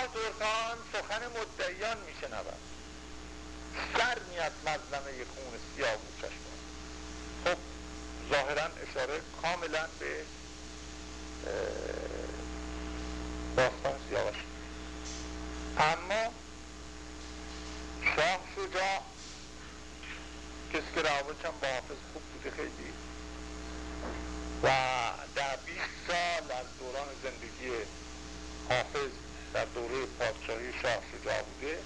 تا زرقان سخن مدعیان می شنود سر می از مظلمه خون سیاه بوچش خب ظاهرا اشاره کاملا به داستان سیاوش. اما شاه شجاع کسی که روابطم با حافظ خوب بوده خیلی و در 20 سال از دوران زندگی حافظ در دوره پادشاهی شاه شجاع بوده.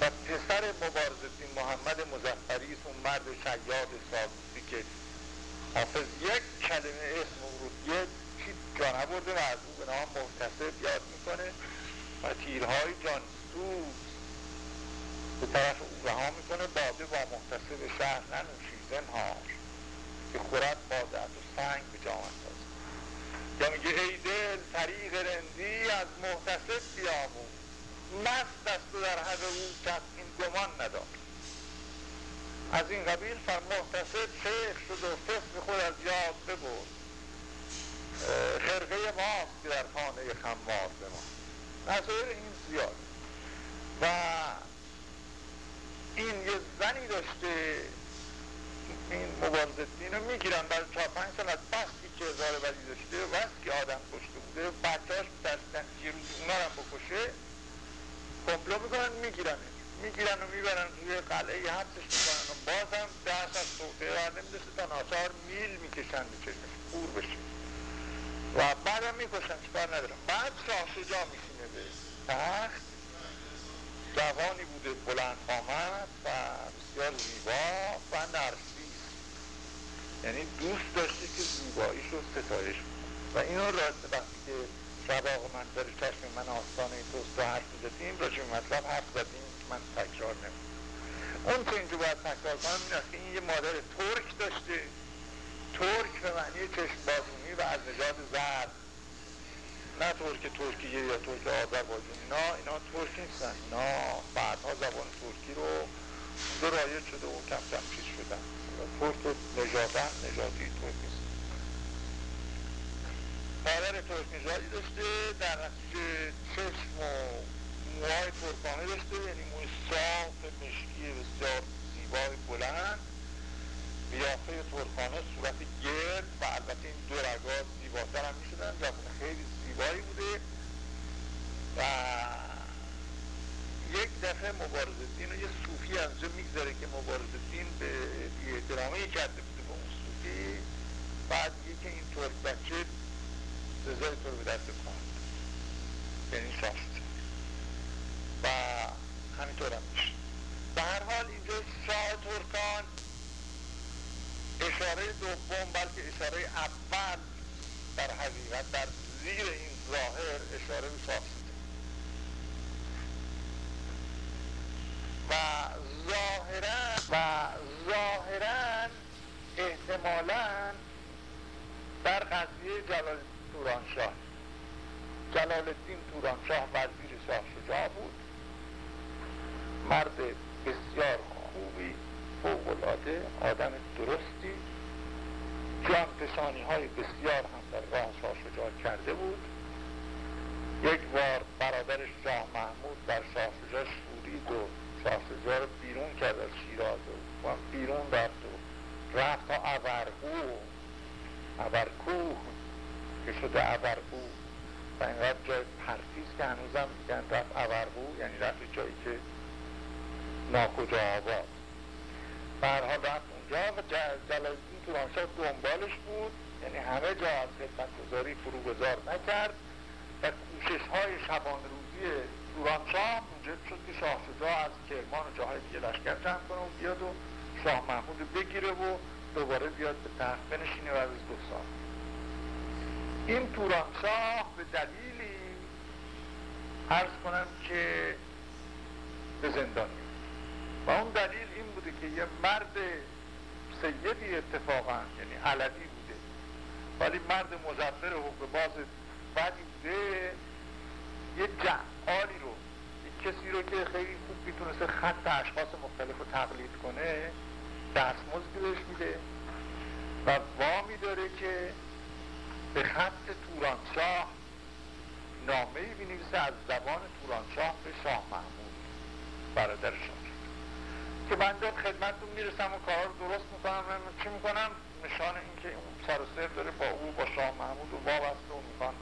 و پسر مبارزالدین محمد مزفری اون مرد شیاد سالوسی که حافظ یک کلمه اسم رو یه چیز جانه برده و از او به نام محتسب یاد می‌کنه. و تیرهای جانسو به طرف او رها می‌کنه باده با محتسب شهر ننوشیزن ها که خورد بازد و سنگ به جام اندازه یا میگه ای دل طریق رندی از محتسب بیامو مست است و در حق او کس این گمان ندار از این قبیل فر محتسب شیخ شد و فسق خود از یاد ببرد. خرقه ماست که در خانه خمار به ما مسائل این زیاد. و این یه زنی داشته این مبارزستین رو می‌گیرن. بعد چهار پنج سال از بختی که ازار ولی داشته وقتی که آدم کشته بوده بچهاش دستن یه روز اونا رو بکشه کمپلو می‌کنن می‌گیرن می‌گیرن و می‌برن روی قلعه یه حدش می‌کنن و باز هم دست از سوقه را نمیدسته تا چهار میل می‌کشن به چشمش کور بشه. و بعد هم می‌کشن چیکار ندارم. بعد شاه شجاع میشینه به تخت. جوانی بوده بلند آمد و بسیار زیبا و نرس یعنی دوست داشته که زیباییش رو ستایش و اینو راست وقتی که شباق من داره چشم من آستانه توست و حرف می‌زدیم راجع مطلب حرف زدیم من تکرار نمیم اون که اینجا باید تکرار کنم این است که این یه مادر ترک داشته. ترک به معنی چشم بازونی و از نژاد زرد نه ترک ترکیه یا ترک آذربایجان اینا اینا ترک نیستن. اینا بعدها زبان ترکی رو رایج شده و کم کم چیز شدن. ترک نژادن نژادی ترک نیست. مادر ترک نژادی داشته در نتیجه چشم و موهای ترکانه داشته یعنی موی صاف مشکی بسیار زیبای بلند. قیافه ترکانه صورت گرد و البته این دو رگات زیباتر هم می‌شدن. جوان خیلی زیبایی بوده. و یک دفعه مبارز الدین یه صوفی از اونجا می‌گذاره که مبارز الدین به احترامی کرده بوده به اون صوفی. بعد که این ترک بچه سزای تو رو به دست خواهد یعنی شاه و همینطور هم میشه. به هر حال اینجا شاه ترکان اشاره دوم بلکه اشاره اول در حقیقت در زیر این ظاهر اشاره به شاه و ظاهرا و ظاهرا احتمالا در قضیه جلال تورانشاه. جلال الدین تورانشاه وزیر شاه شجاع بود. مرد بسیار خوبی فوقلاده آدم درستی. جان های بسیار هم در راه شاه شجاع کرده بود. یک بار برادرش شاه محمود در شاه شجاع شورید و شجاع رو بیرون کرد از شیراز و بیرون رفت و رفت تا ابرگو ابرکوه که شده ابرگو و اینقدر جای پرتیز که هنوزم میگن رفت ابرگو یعنی رفت جایی که ناکجا آباد. برحال رفت اونجا و جلالدین تورانشاه دنبالش بود. یعنی همه جا از خدمتگذاری فروگذار نکرد. و کوشش های شبان روزی تورانشاه اونجا شد که شاه شجاع از کرمان و جاهای دیگه لشکر جمع کنه و بیاد و شاه محمود بگیره و دوباره بیاد به تخت بنشینه بعد از دو سال. این تورانشاه به دلیلی عرض کنم که به زندان و اون دلیل این بوده که یه مرد سیدی اتفاقا یعنی علوی بوده ولی مرد مزفر و باز بدی بوده یه جعالی رو. کسی رو که خیلی خوب می‌تونسته خط اشخاص مختلف رو تقلید کنه دستمزد بهش میده و وامی داره که به خط تورانشاه نامه ای بینویسه از زبان تورانشاه به شاه محمود برادر شاه. که من در خدمتتون می‌رسم و کار رو درست می‌کنم چی می‌کنم؟ نشان اینکه اون سر سر داره با او با شاه محمود و وابسته و می‌خوان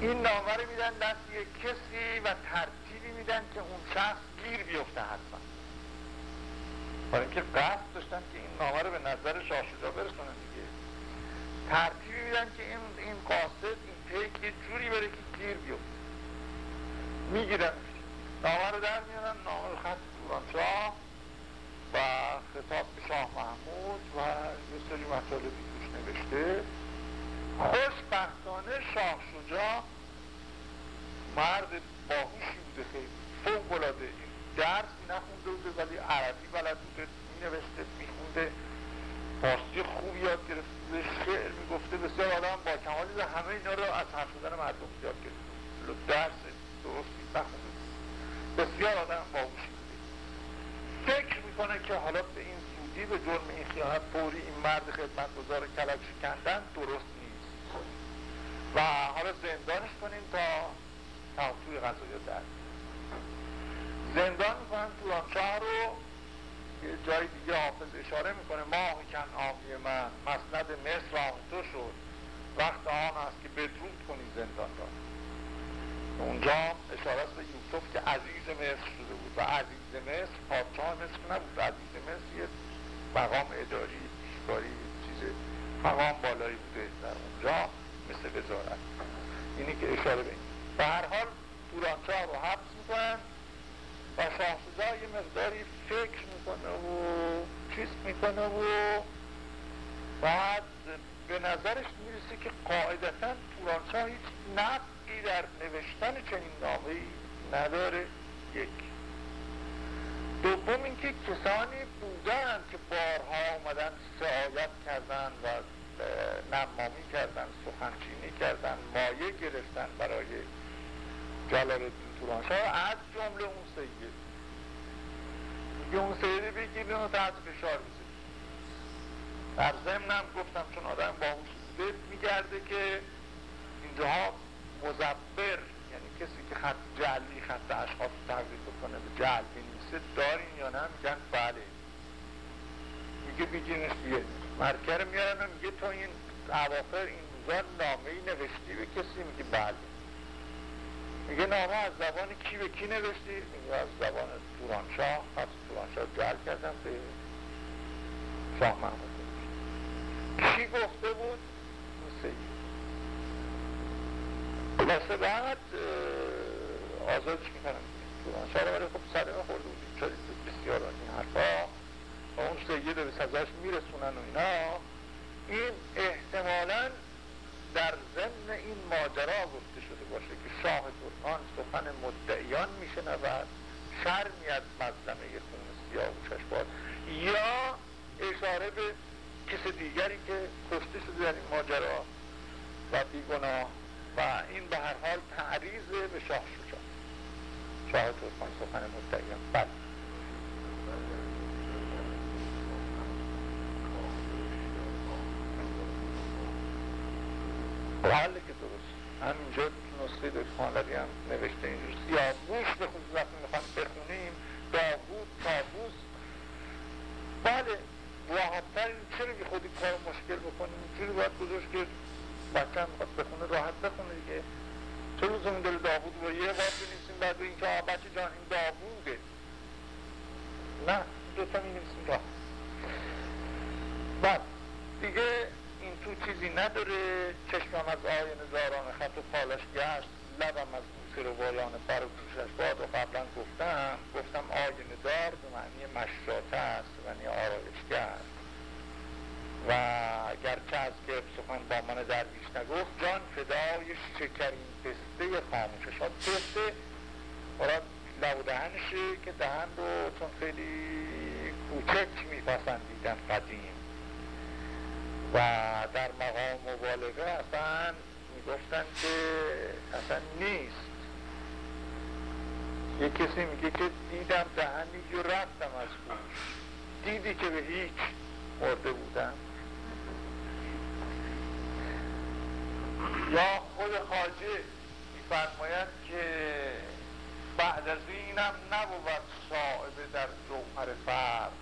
این نامه رو میدن دست یک کسی و ترتیبی میدن که اون شخص گیر بیفته حتما. برای اینکه قصد داشتن که این نامه رو به نظر شاه شجاع برسونن دیگه. ترتیبی میدن که این این قاصد این پیک یه جوری بره که گیر بیفته. می‌گیرن. نامه رو در میارن نامه رو خط تورانشاه و خطاب به شاه محمود و یه سری مطالبی توش نوشته. خوشبختانه شاه شجاع مرد باهوشی بوده خیلی فوق العاده درسی نخونده بوده ولی عربی بلد بوده مینوشته میخونده. فارسی خوب یاد گرفته شعر می‌گفته. بسیار آدم با کمالی و همه اینا رو از حرف شدن مردم یاد گرفته. درس درستی نخونده. بسیار آدم باهوشی بوده. فکر می‌کنه که حالا به این زودی به جرم این خیانت فوری این مرد خدمتگزار کلک شکندن درست و حالا زندانش کنیم تا توی غذایا در زندان می‌کنن تورانشاه رو یه جای دیگه حافظ اشاره می‌کنه. ماه کن آمی من مسند مصر آمتو شد. وقت آن است که بدرود کنی زندان را. اونجا اشاره است به یوسف که عزیز مصر شده بود و عزیز مصر پادشاه مصر نبود. عزیز مصر یه مقام اداری پیشکاری چیز مقام بالایی بوده در اونجا. مثل وزارت اینی که اشاره به به هر حال دورانچه رو حبس می‌کنن و شاهزاده یه مقداری فکر می‌کنه و چیز می‌کنه و بعد به نظرش می‌رسه که قاعدتا تورانچه هیچ نقی در نوشتن چنین نامه نداره. یک. دوم اینکه کسانی بودن که بارها آمدن سعادت کردن و نمامی کردن سخنچینی کردن مایه گرفتن برای جلال الدین از جمله اون سید. میگه اون سیده بگیرین و تحت فشار بزید در ضمنم گفتم چون آدم باهوش بوده میگرده که اینجاها مزبر یعنی کسی که خط جلی خط اشخاص تغییر بکنه به جل بنویسه دارین یا نه؟ میگن بله. میگه بگیرنش مرکر میارن میگه تو این اواخر این روزا نامه ای نوشتی؟ به کسی میگه بله. میگه نامه از زبان کی به کی نوشتی؟ میگه از زبان تورانشاه. از تورانشاه جل کردم به شاه محمود. کی گفته بود؟ سید خلاصه بعد آزادش می‌کنم. تورانشاه رو خب سرمه خورده بود. بسیار این حرفا. اون سید به سزاش میرسونن و اینا. این احتمالا در ضمن این ماجرا گفته شده باشه که شاه ترکان سخن مدعیان میشنود شرمی از مظلمه خون سیاه و چشبار یا اشاره به کس دیگری که کشته شده در این ماجرا و بیگناه. و این به هر حال تعریض به شاه شجاع. شاه ترکان سخن مدعیان. بله. بله که درست. همینجا نسخه دکتر هم نوشته اینجور. سیاووش به خصوص وقتی می‌خوام بخونیم داوود تابوس بله راحتتر چرا بی خودی کار مشکل بکنیم اینجوری باید گذاشت که بچه هم می‌خواد بخونه راحت بخونه دیگه. چه روز دل داوود رو یه بار بنویسیم بعد اینکه آه بچه جان این داووده. نه دوتا می نویسیم راحت بعد دیگه این تو چیزی نداره. چشمم از آین زاران خط و پالش گشت. لبم از بوسه رو بالان پر و پیشش باد و قبلا گفتم. گفتم آینه دار به معنی مشراته است معنی آرایشگر و گرچه از که سخن با من درویش نگفت جان فدای شکرین پسته خاموشش ها پسته. مراد لب دهنشه که دهن رو چون خیلی کوچک میپسندیدن قدیم. و در مقام مبالغه اصلا می‌گفتن که اصلا نیست. یه کسی میگه که دیدم دهنی جو رفتم از گوش دیدی که به هیچ مرده بودم. یا خود خاجه میفرماید که بعد از اینم نبود صاحب در جوهر فرد.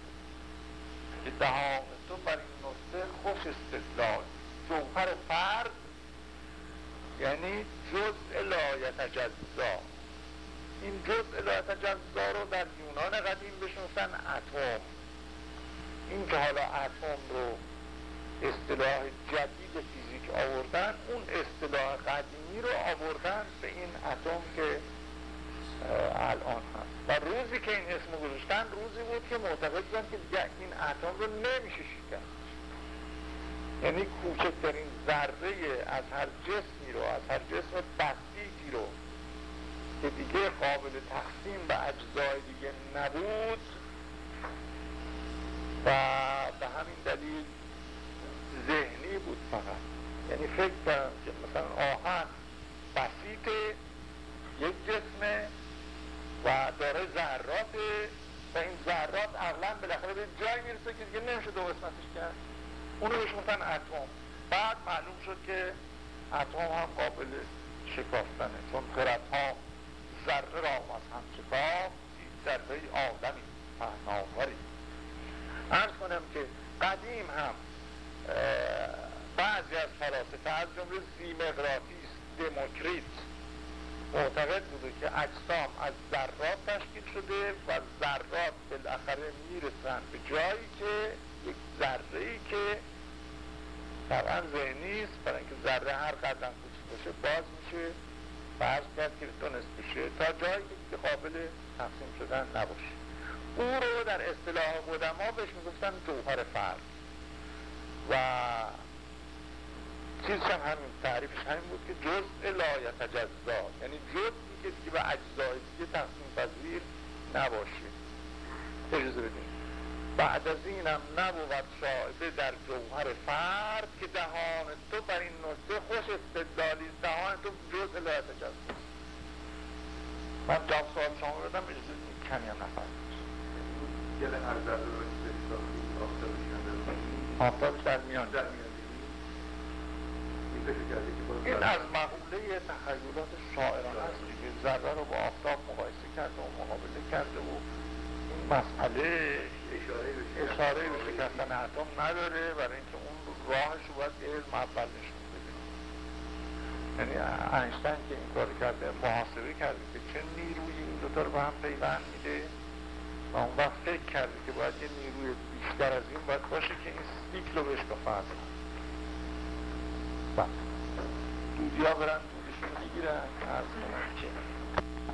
که دهان تو بر این نقطه خوش استدلال. جوهر فرد یعنی جزء لایتجزا. این جزء لایتجزا رو در یونان قدیم بشنفتن اتم. این که حالا اتم رو اصطلاح جدید فیزیک آوردن اون اصطلاح قدیمی رو آوردن به این اتم که الان هست. و روزی که این اسم گذاشتن روزی بود که معتقد بودن که دیگه این اتم رو نمیشه شکست. یعنی کوچکترین ذره از هر جسمی رو از هر جسم بسیجی رو که دیگه قابل تقسیم به اجزای دیگه نبود و به همین دلیل ذهنی بود فقط. یعنی فکر که مثلا آهن بسیط یک جسمه و داره ذرات و این ذرات اغلا بالاخره به جای می‌رسه که دیگه نمیشه دو قسمتش کرد. اونو بهش گفتن اتم. بعد معلوم شد که اتم هم قابل شکافتنه چون خرد ها ذره را از هم شکاف ذره آدمی پهناوری ارز کنم که قدیم هم بعضی از فلاسفه از جمله زیمقراطیس دموکریت معتقد بوده که اجسام از ذرات تشکیل شده و ذرات بالاخره می‌رسن به جایی که یک ذره ای که طبعا ذهنی است برای اینکه ذره هر قدم کوچک باشه باز میشه فرض کرد که دونست بشه تا جایی که قابل تقسیم شدن نباشه. او رو در اصطلاح قدما بهش می‌گفتن جوهر فرد. و چیز هم همین تعریفش همین بود که جزء لا یتجزا یعنی جزئی که دیگه به اجزای دیگه تقسیم پذیر نباشه. اجازه بدیم بعد از اینم نبود شاعبه در جوهر فرد که دهان تو بر این نکته خوش استدلالی دهان تو جزء لا یتجزا من جواب سوال شما بدم اجازه کمی هم نفرد هم آفتابش در میان. در میاد این فکر کرده که این از مقوله تخیلات شاعران است که ذره رو با آفتاب مقایسه کرده و مقابله کرده و این مسئله اشاره به شکست. اشاره به شکستن اتم نداره برای اینکه اون راهش رو باید علم اول نشون بده. یعنی اینشتین که این کار کرده محاسبه کرده که چه نیروی این دوتا رو به هم پیوند میده و اون وقت فکر کرده که باید یه نیروی بیشتر از این باید باشه که این سیکل رو بهش بفرده بله. دودی ها برن دودشون بگیرن عرض کنن که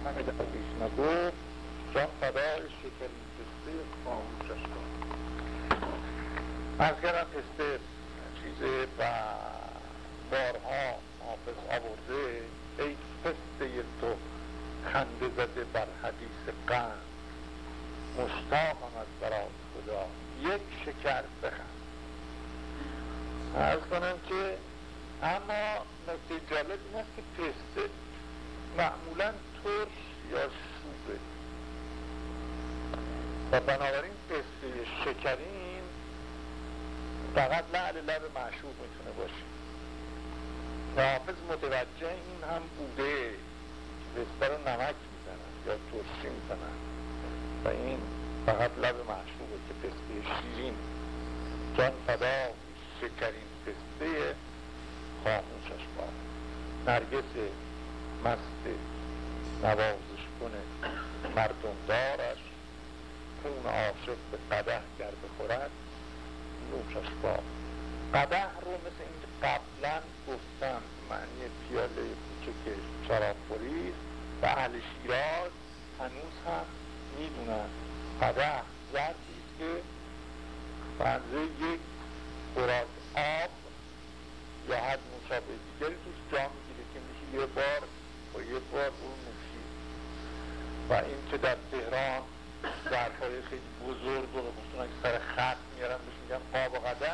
همه در پیش نگفت جان فدای شکرین پسته خاموشش کن از کردم پسته چیز و بارها حافظ آورده ای پسته تو خنده زده بر حدیث قند. مشتاقم از برای خدا. یک شکر بخند. ارز کنم که اما نکته جالب این است که پسته معمولا ترش یا شوبه و بنابراین پسته شکرین فقط لعل لب معشوق می‌تونه باشه. و حافظ متوجه این هم بوده پسته رو نمک می‌زنن یا ترشی می‌زنن. و این فقط لب معشوقه که پسته شیرین. جان فدا شکرین پسته خاموشش باد نرگس مست نوازش کنه مردم دارش خون عاشق به قده گر بخورد نوشش باد قده رو مثل اینکه قبلا گفتم معنی پیاله کوچک شرابخوری و اهل شیراز هنوز هم می‌دونن. قده است که بنزه یک خوراک آب یا هر نوشابه دیگری توش جا می‌گیره که میشه یه بار و یه بار اون نوشی و این که در تهران ظرفهای خیلی بزرگ و مثلا سر خط میارن بهش میگن قاب قده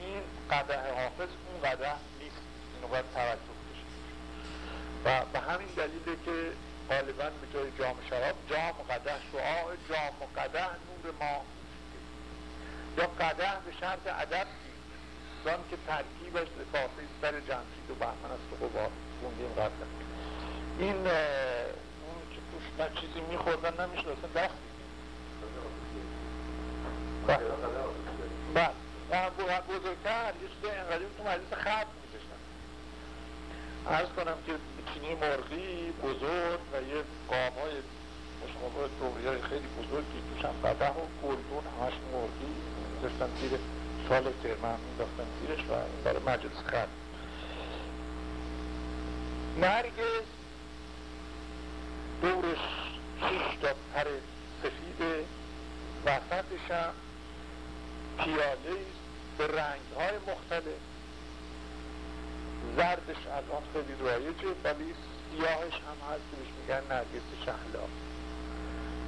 این قده حافظ اون قده نیست. اینو باید توجه و به همین دلیله که غالبا به جای جام شراب جام قده شعاع جام قده نور ما. یا قده به شرط ادب زان که ترکیبش لفافه سر جمشید و بهمن است و قبار خوندیم قبلا این اون که توش من چیزی میخوردن نمیشه اصلا دست بله. و بزرگتر یه چیزای انقدر تو مجلس خط می‌کشن عرض کنم که چینی مرغی بزرگ و یه قامای مشابه دوغی های خیلی بزرگی توش هم قده و گلدون همش مرغی داشتن زیر سال ترمن میداختن زیرش و برای مجلس خط نرگس دورش شش تا پر سفید وسطش هم پیاله به رنگ های مختلف. زردش الان خیلی رایجه ولی سیاهش هم هست که بهش میگن نرگس شهلا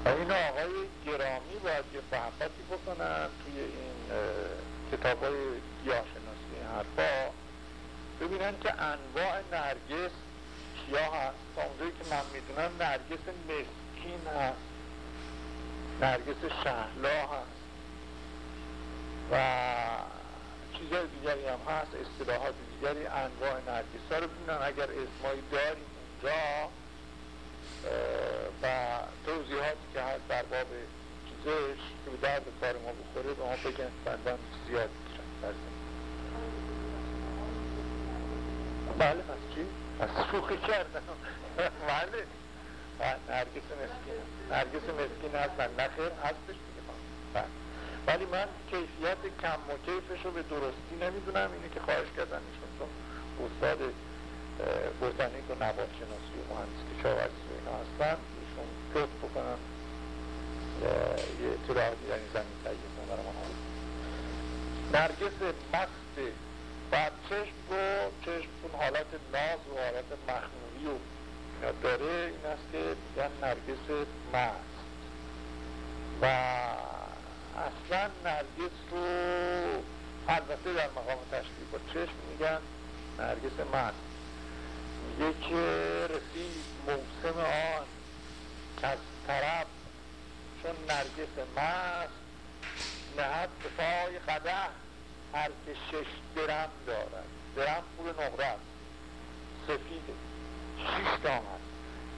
و این آقای گرامی باید یه محبتی بکنن توی این کتاب های گیاهشناسی این حرفا ببینن که انواع نرگس کیا هست. تا اونجایی که من می‌دونم نرگس مسکین هست. نرگس شهلا هست. و چیزهای دیگری هم هست اصطلاحات دیگری. انواع نرگس ها رو ببینن. اگر اسمایی داریم اونجا و توضیحاتی که هست در باب چیزش که به درد کار ما بخوره به ما بگن بندن زیاد میشن. بله. پس چی؟ پس شوخی کردم بله. نرگس مسکین. نرگس مسکین هست من نخیر هستش دیگه. بله. ولی من کیفیت کم و کیفش رو به درستی نمی‌دونم. اینه که خواهش کردن ایشون چون استاد بوتانیک و نبات شناسی و مهندسی کشاورزی و اینا هستن. ایشون لطف بکنن. یه اطلاعاتی در این زمین برای ما نرگس مست بعد چشم رو چشم اون حالت ناز و حالت مخموری و داره این است که میگن نرگس مست. و اصلا نرگس رو البته در مقام تشکیل با چشم میگن نرگس مست. میگه که رسید موسم آن که از طرف چون نرگس مست نهد به پای قده هر که شش درم دارد. درم پول نقره است. سفیده شیش دام هست.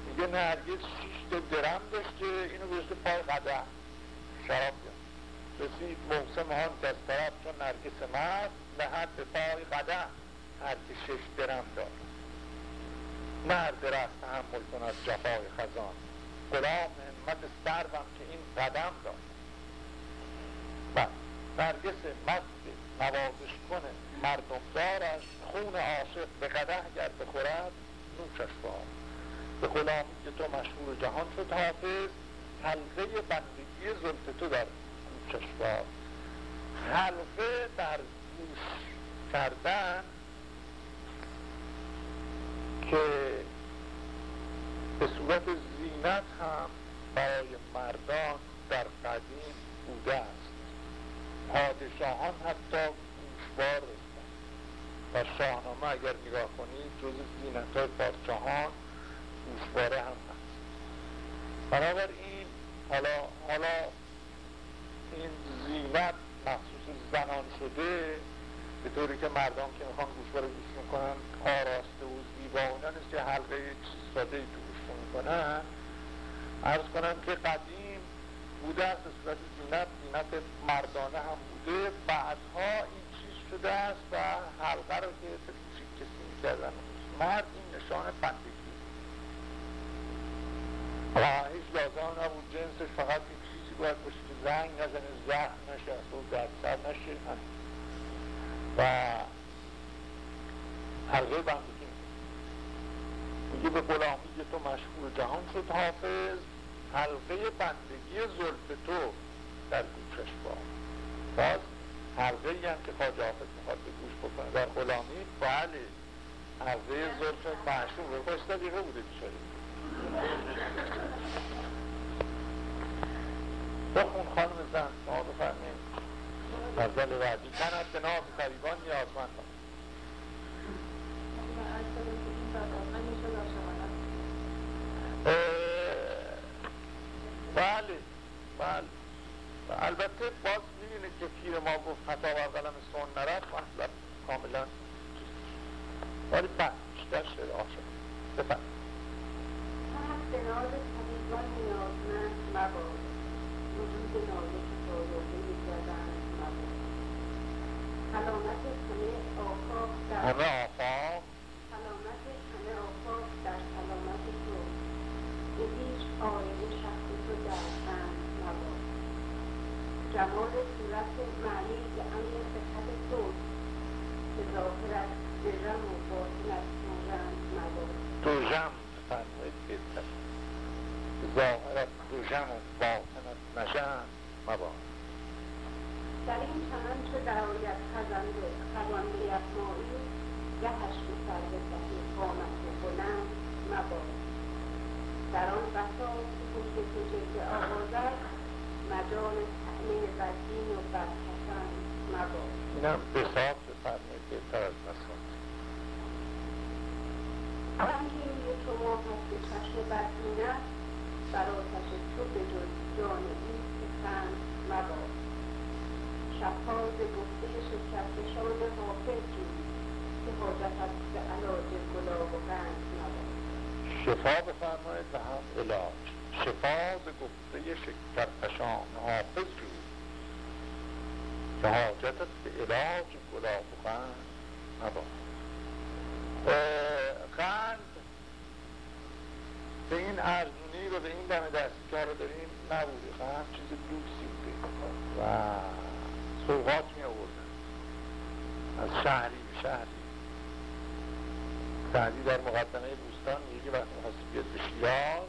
میگه نرگس شیش تا درم داشته اینو گذاشته پای قده شراب بیان رسید موسم آن که از طرف چون نرگس مست نهد به پای قده هر که شش درم دارد. مرد درست تحمل کند جفای خزان. غلام همت سروم که این قدم دارد و نرگس مست نوازش کنه. مردم دارش خون عاشق به قده گر بخورد نوشش بار به غلامی که تو مشهور جهان شد حافظ حلقه بندگی زلف تو در گوشش بار حلقه در گوش کردن که به صورت زینت هم برای مردان در قدیم بوده است. پادشاهان حتی گوشوار رسیدن در شاهنامه اگر نگاه کنید جز زینت های پادشاهان گوشواره هم هست. بنابراین حالا حالا این زینت مخصوص زنان شده به طوری که مردم که می‌خوان گوشواره گوش می‌کنن آراسته و زیبا اونا نیست که حلقه چیز ساده ای تو می‌کنن عرض کنم که قدیم بوده است صورت زینت زینت مردانه هم بوده. بعدها این چیز شده است و حلقه رو که کوچیک کسی می‌کردن. مرد این نشان بندگی و هیچ لازم نبود جنسش فقط یک چیزی باید باشه که زنگ نزنه زخم نشه اصلا درد سر نشه. و حلقه بندگی میگه به غلامی تو مشهور جهان شد حافظ. حلقه بندگی زلف تو در گوشش با باز حلقه ای هم که خواجه حافظ می‌خواد به گوش بکنه. در غلامی؟ بله. حلقه زلف معشوق باش دقیقه بوده بیچاره. بخون خانم زن شما بفرمین غزل بعدی تنت به ناز قریبان نیازمند بله بله البته باز می‌بینید که پیر ما گفت خطا بر قلم سون نرفت مطلب کاملا ولی بعد بیشتر شعر مباد سلامت همه آفاق در جمال صورت معنی به امر صفت توست که ظاهرت به رم و باطنت نورند مباد دوژم فرمایید بهتر ظاهرت دوژم و باطنت نژند مباد در این چمن چو درآید خزنده خزانده یغمایی گهش به سرو سهی قامت بلند مباد در آن بساط که پشت تو جلوه آغازد مجال اینم بساط بفرمایید بهتر از بساط. تو ماهد به چشم بدبینت بر آتش تو به جز جان ایست پند مباد شبها ز گفته شکرفشان حافظ جوی که حاجت است به علاج گلاب و قند مباد شفا بفرمایید و هم علاج. شفا ز گفته شکرفشان حافظ جوی. که حاجتت به علاج گلاب و قند مباد قند به این ارزونی رو به این دم دستگاه رو داریم نبوده. قند چیز لوکسی بوده. و سوقات می آوردن. از شهری به شهری. سعدی در مقدمه بوستان میگه وقتی می‌خواست بیاد به شیراز.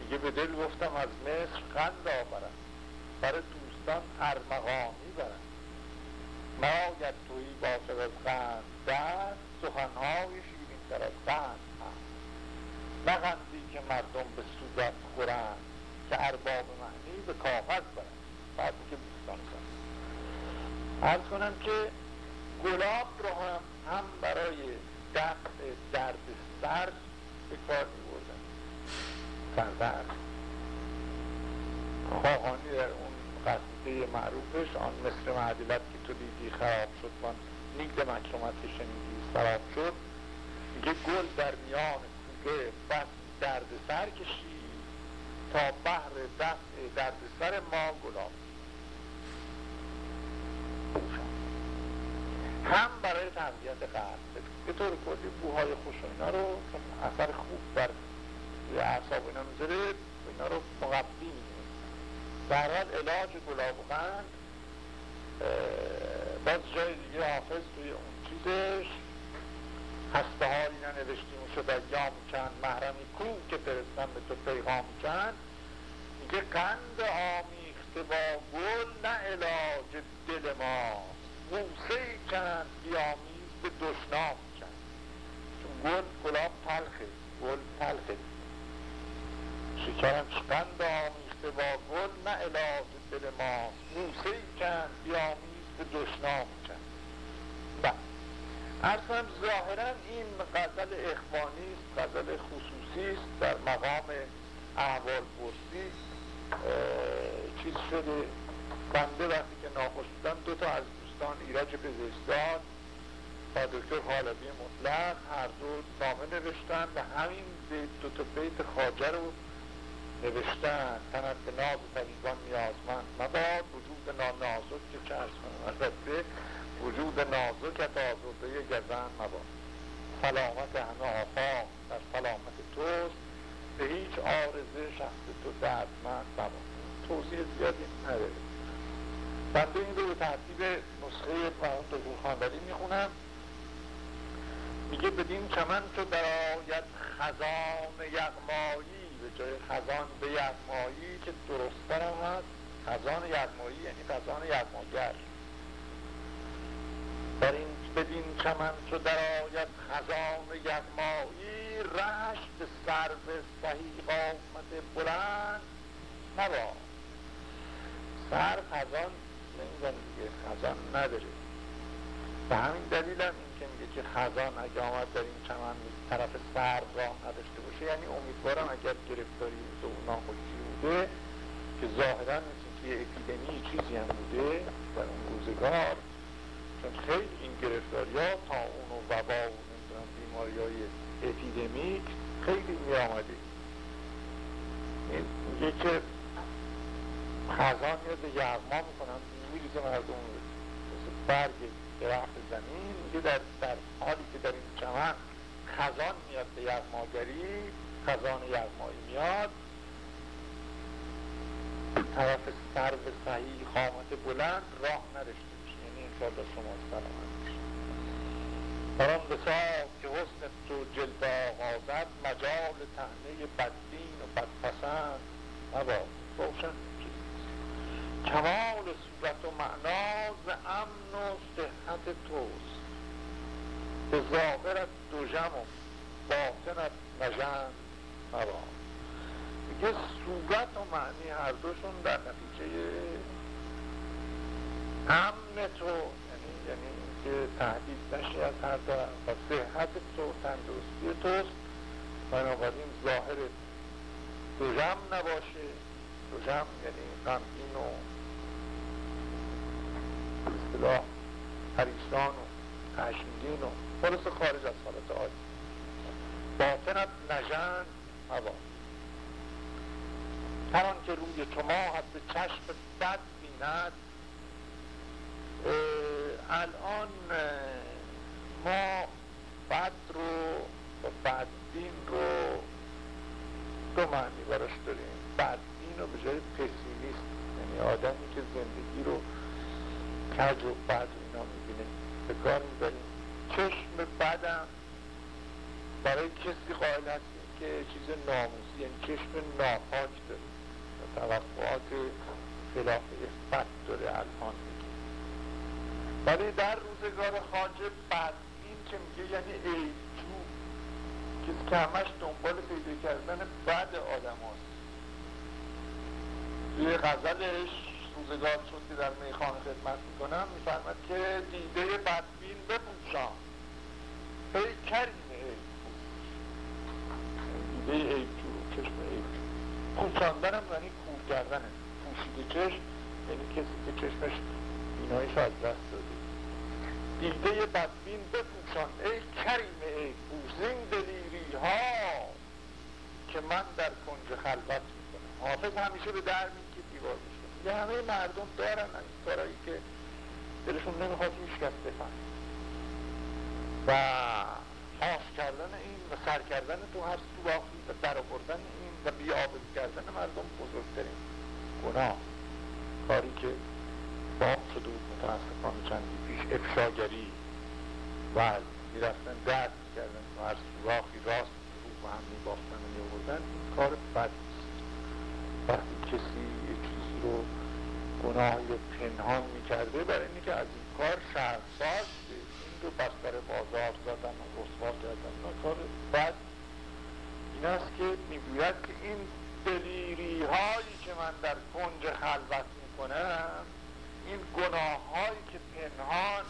میگه به دل گفتم از مصر قند آورم. برای دوستان ارمغانی برم ناید تویی باشد از قند دست سخنهای شیرین تر از قند نه قندی که مردم به صورت خورند که ارباب معنی به کاغذ برند. بعد که دوستان ارز کنم که گلاب رو هم هم برای دفع درد سر به کار می بردن خواهانی در اون قصده معروفش آن مصر معدلت که تو دیدی خراب شد من نیگد مکرمت شنیدی سراب شد. میگه گل در میان کوله بس درد سر کشید تا بحر دفع درد سر ما گلاب هم برای تقویت قلب به طور کلی بوهای خوش و اینا رو اثر خوب در اعصاب اینا می‌ذاره اینا رو مقبی می‌کنه در حال علاج گلاب و قند باز جای دیگه حافظ توی اون چیزش هسته حالی ننوشتیم شد ایام چند محرمی کو که فرستم به تو پیغام چند میگه قند آمیخته با گل نه علاج دل ما. موسه چند بیامیز به دشنام چند چون گل گلاب تلخه گل تلخه. شکرم قند آمیخته؟ با گل نه علاج دل ما. موسه چند بیامیز به دشنام چند بله. ارزم ظاهرا این غزل اخوانی است غزل خصوصی است در مقام احوال پرسی. چیز شده. بنده وقتی که ناخوش بودم دو تا از دوستان ایرج پزشکدان و دکتر حالبی مطلق هر دو نامه نوشتن و همین دو تا بیت خاجه رو نوشتن تنت به ناز طبیبان نیازمند. مباد وجود نانازک که کنم؟ البته وجود نازکت آزرده گزن مباد. سلامت همه آفاق در سلامت توست. به هیچ آرزه شخص تو دردمند مباد. توضیح زیادی نداره. بنده این رو به ترتیب نسخه مرحوم دکتر خاندری می‌خونم. میگه بدین چمن تو در آید خزان یغمایی جای خزان به یغمایی که درستتر هم هست. خزان یغمایی یعنی خزان یغماگر در این بدین چمن چو در آید خزان یغمایی رشت سرو سهی قامت بلند. نبا سر خزان نمیزن دیگه خزان نداره. به همین دلیل هم این که میگه که خزان اگه آمد در این چمن طرف سر راه نداشته باشه یعنی امیدوارم اگر گرفتاری و ناخوشی بوده که ظاهرا مثل یه اپیدمی چیزی هم بوده در اون روزگار. چون خیلی این گرفتاری ها تا اون و وبا و بیماری های اپیدمیک خیلی می آمده میگه که خزان یاد یغما می‌کنم میریزه مردم مثل برگ درخت زمین میگه در, در حالی که در این چمن خزان میاد به یغماگری خزان یغمایی میاد. طرف سر به صحیح خامت بلند راه نداشته میشه. یعنی به شما سلامت میشه. در آن بسا که حسن تو جلد آغازد مجال تهنه بدبین و بدپسند. مباد روشن. کمال صورت و معنا امن و صحت توست. به ظاهرت دوژم و باطنت نژند مباد میگه صورت و معنی هر دوشون در نتیجه امن تو یعنی یعنی که تهدید نشی از هر طرف و صحت تو تندرستی توست. بنابراین ظاهر دوژم نباشه. دوژم یعنی غمگین و اصطلاح پریشان و خشمگین و خلاص خارج از حالت عادی. باطنت نژند هوا. هر که روی تو ماهت به چشم بد بیند الان ما بد رو و بدبین رو دو معنی براش داریم. بدبین رو به جای پسیمیست یعنی آدمی که زندگی رو کج و بد به کار می‌بریم چشم بدم برای کسی قائل هستیم که چیز ناموس یعنی چشم ناپاک داره. توقعات خلاف افت داره الان ولی در روزگار خاجه بدبین که میگه یعنی ایجو کسی که همش دنبال پیدا کردن بد آدم هست توی غزلش روزگار چون که در میخانه خدمت می‌کنم. میفرمد که دیده بدبین بپوشان. ای کریم ای دیده ای تو چشم ای پوشاندن هم یعنی کور کردنه پوشیده چشم یعنی کسی که چشمش بینایش از دست داده. دیده بدبین بپوشان. ای کریم ای بوزین دلیری ها که من در کنج خلوت می‌کنم. حافظ همیشه به در که دیوار یه همه مردم دارن این کارایی که دلشون نمی‌خواد هیچ کس بفهم و فاش کردن این و سر کردن تو هر سوراخی و در آوردن این و بیابز کردن مردم بزرگترین گناه. کاری که باب شده بود متاسفانه چندی پیش افشاگری و می‌رفتن درد کردن و هر سوراخی راست رو و هم میباختن و این کار بد وقتی کسی رو گناه پنهان می‌کرده برای اینکه از این کار شرمساز این رو بستر بازار زدن و رسوا کردن و کار بد این است که می‌گوید که این دلیری هایی که من در کنج خلوت می‌کنم این گناه هایی که پنهان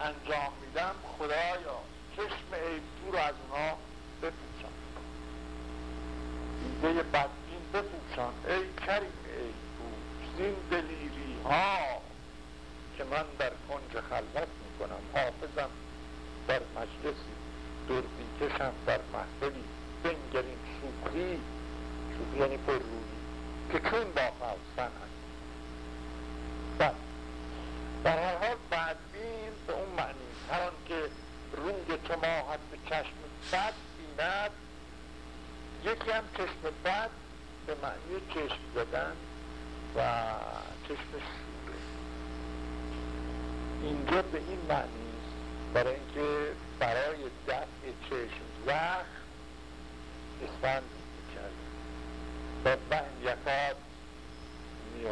انجام میدم خدایا چشم عیبتو رو از اونا بپوشم دیده بدبین بپوشان. ای کریم زین دلیری ها که من در کنج خلوت می‌کنم حافظم در مجلسی دردی کشم در محفلی بنگرین شوخی شوخی یعنی پر روی که چون با فوزن هست. بله. در هر حال بدبین به اون معنی. هر که روی تو ماهد به چشم بد بیند یکی هم چشم بد به معنی چشم زدن. و چشم شوره اینجا به این معنی برای اینکه برای دفع چشم زخم اسفند می‌کرد. و بند یکات می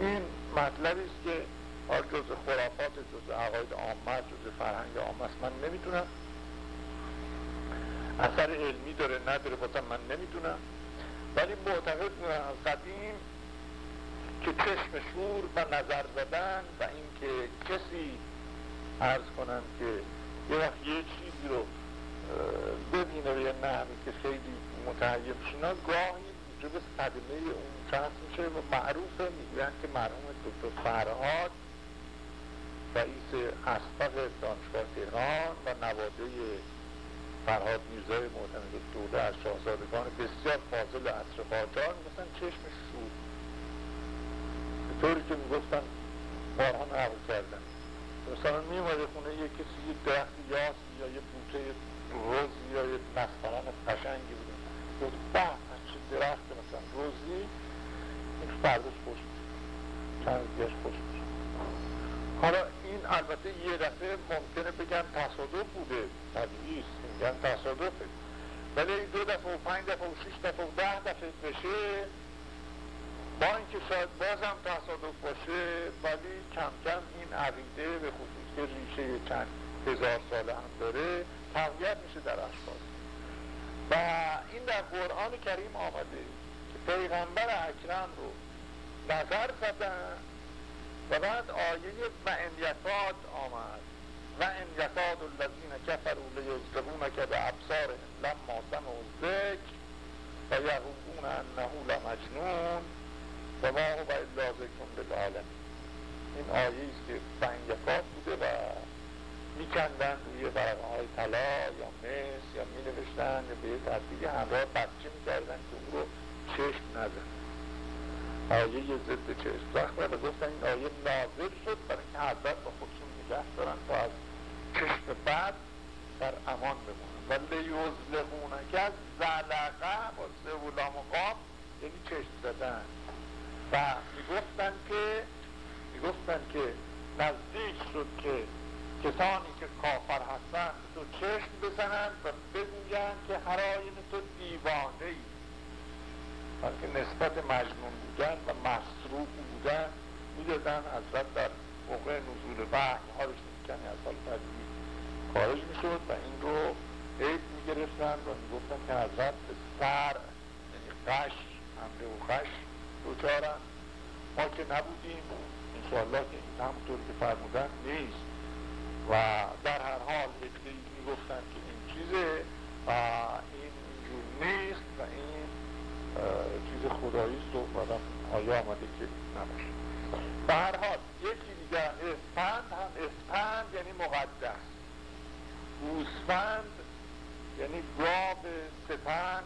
این مطلبی است که حال جز خرافات جز عقاید عامه جز فرهنگ عامه است من نمی‌تونم. اثر علمی داره نداره بازم من نمی‌دونم ولی معتقد قدیم که چشم شور و نظر زدن و اینکه کسی عرض کنم که یه وقت یه چیزی رو ببینه به یه نحوی که خیلی متعیب شنا گاهی موجب صدمه اون شخص میشه و معروفه می‌گوین که مرحوم دکتر فرهاد رئیس اسبق دانشگاه تهران و نواده فرهاد میرزای معتمد دوله از شاهزادگان بسیار فاضل عصر قاجار می‌گفتن چشم شور. به طوری که می‌گفتن بارها نقل کردن. مثلا میومده خونه یه کسی یه درخت یاس یا یه بوته روزی یا یه نسترن قشنگی بوده. گفت به چه درخت مثلا روزی؟ این فردش خوش چند دیگرش خوش حالا این البته یه دفعه ممکنه بگن تصادف بوده طبیعی است میگن تصادفه. ولی دو دفعه و پنج دفعه و شش دفعه و ده دفعه بشه با اینکه شاید بازم تصادف باشه ولی کم کم این عقیده به خصوص که ریشه چند هزار ساله هم داره تقویت میشه در اشخاص. و این در قرآن کریم آمده که پیغمبر اکرم رو نظر زدن و بعد آیه انیتاد آمد. و انیتاد الذین کفروا که به ابصار لما سمعوا ذکر و یقولون انه لمجنون و ما هو الا ذکر للعالم این آیه است که بنگفات بوده و میکندن روی ورقه های طلا یا مس یا می نوشتن به یه ترتیبی همراه بچه می‌کردن که اون رو چشم نزن. آیه ضد چشم. وقت بعد گفتن این آیه نازل شد برای که حضرت با خودشون نگه دارن تا از چشم بعد در امان بمونن و که از زلقه با سه و لام یعنی چشم زدن. و می‌گفتن که می‌گفتن که نزدیک شد که کسانی که کافر هستند تو چشم بزنند و بگویند که هر آین تو دیوانه ای بلکه نسبت مجنون بودن و مسروق بودن می‌دادن حضرت در موقع نزول وحی حالش می‌کنی از حال تدبیر خارج می‌شد و این رو عید می‌گرفتن و می‌گفتن که حضرت به سر یعنی قش حمله و خش دوچارن ما که نبودیم انشاءالله که این همونطور که فرمودن نیست. و در هر حال ادهی می‌گفتن که این چیزه و این اینجور نیست و این چیز خدایی است و آیا آمده که نباشه. به هر حال یکی دیگر اسپند هم اسپند یعنی مقدس. گوسفند یعنی گاو سپند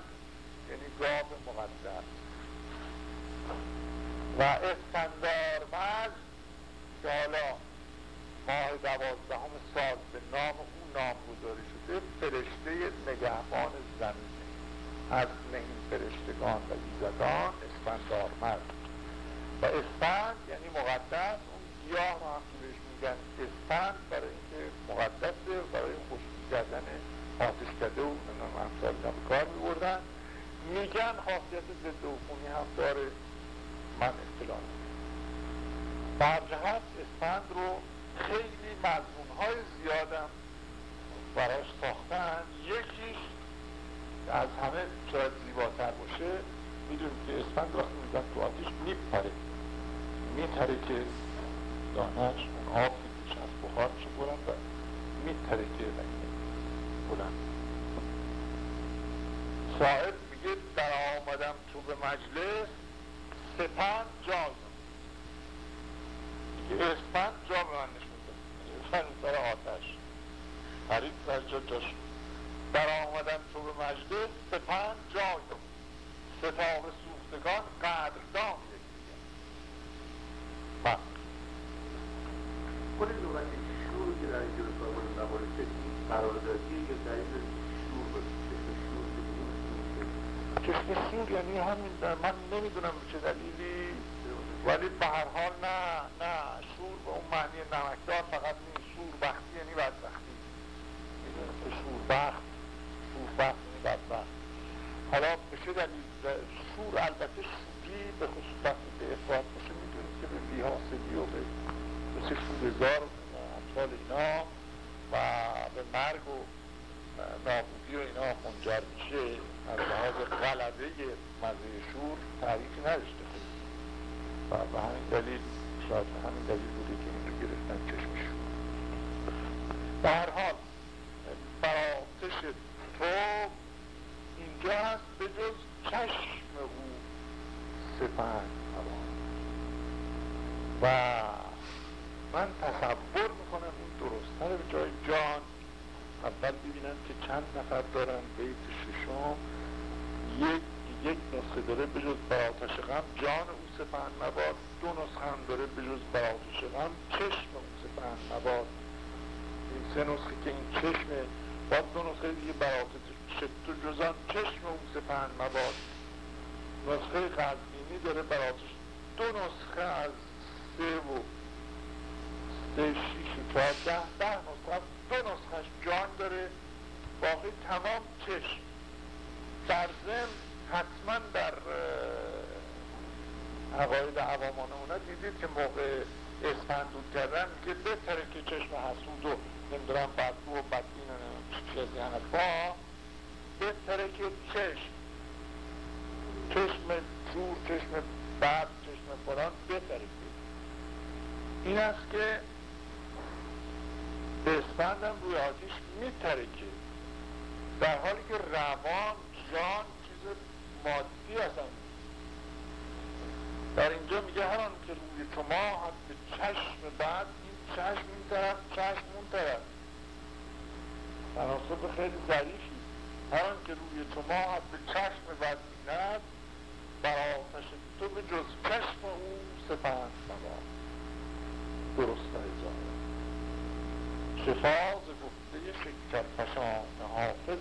یعنی گاو مقدس. و اسفندارمذ که حالا ماه دوازدهم سال به نام او نامگذاری شده فرشته نگهبان زمینه از این فرشتگان و ایزدان اسفندار مرد و اسفند یعنی مقدس اون گیاه رو هم میگن اسفند برای اینکه مقدسه برای خشکی کردن آتش کده و امثال هم کار میبردن. میگن خاصیت ضد عفونی هم داره. من اطلاع در جهت اسفند رو خیلی مضمون های زیادم براش ساختن. یکیش از همه شاید زیباتر باشه. می‌دونیم که اسفند وقتی میزن تو آتیش میپره. میتره که دانش اون آب که از بخار میشه برن و میتره که بلند صاحب میگه در آمدم تو به مجلس سپند جا که اسفند جا به من نشون داد. اسفند سر آتش. پرید در جا جاش در آمدن تو به مجلس سپند جای ستاره سوختگان قدردان یکدیگر بله. خود لغت شور که در اینجا سامان مبارسه قراردادی چشم شور یعنی همین من نمی‌دونم چه دلیلی. ولی به هر حال نه نه. شور به اون معنی نمکدار فقط نیست. شور بختی یعنی بدبختی. شور بخت شور بخت یعنی بدبخت. حالا به چه دلیل؟ شور البته شوری به خصوص وقتی به افراد باشه می‌دونید که به بیحاصلی و به مثل شورزار و امثال اینا و به مرگ و نابودی و اینا منجر میشه از لحاظ غلبه مزه شور تعریفی نداشته و به همین دلیل شاید همین دلیل بوده که این رو گرفتن چشمش. به هر حال براتش تو اینجا هست به جز چشم او سپند و من تصور می‌کنم این درستتر به جای جان اول ببینم که چند نفر دارن بیت ششم؟ یک یک نسخه داره به جز بر آتش غم. جان او سپهن مباد. دو نسخه هم داره به جز بر آتش غم. چشم او سپهن مباد. این سه نسخه که این چشم باید دو نسخه دیگه بر آتش تو جزان چشم او سپهن مباد. نسخه قزمینی داره بر آتش. دو نسخه از سه و سه شیش و چهار ده ده نسخه دو نسخهش جان داره. باقی تمام چشم. در ضمن حتما در عقاید عوامان اونا دیدید که موقع اسفند دود کردن که بهتره که چشم حسود و نمی‌دونم بدبو و بدبین و چیزی با بهتره که چشم چشم جور چشم بد چشم فلان بهتره. که این است که به اسفندم روی آتیش میتره در حالی که روان جان مادی هستن. در اینجا میگه هر آن که روی شما هست به چشم بعد این چشم این طرف چشم اون طرف. تناسب خیلی ظریفی هر آن که روی شما هست به چشم بعد بیند بر آتش تو به جز چشم او سپند نما. درست هزار شفاز گفته شکر فشان حافظ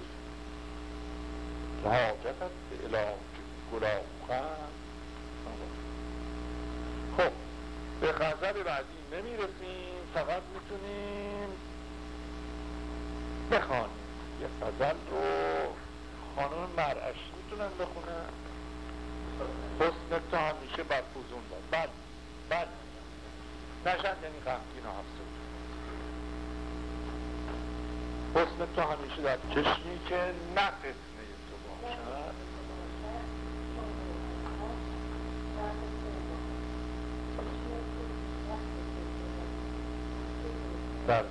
که حاجتت به علاج گلاوخن خب به غزل بعدی نمی‌رسیم فقط می‌تونیم بخوان یه غزل رو خانم مرعش می‌تونن بخونن حسن تو همیشه بر فوزون دار بد بد نشد یعنی غمگین و حسن تو همیشه در چشمی که نه تو باشد. در,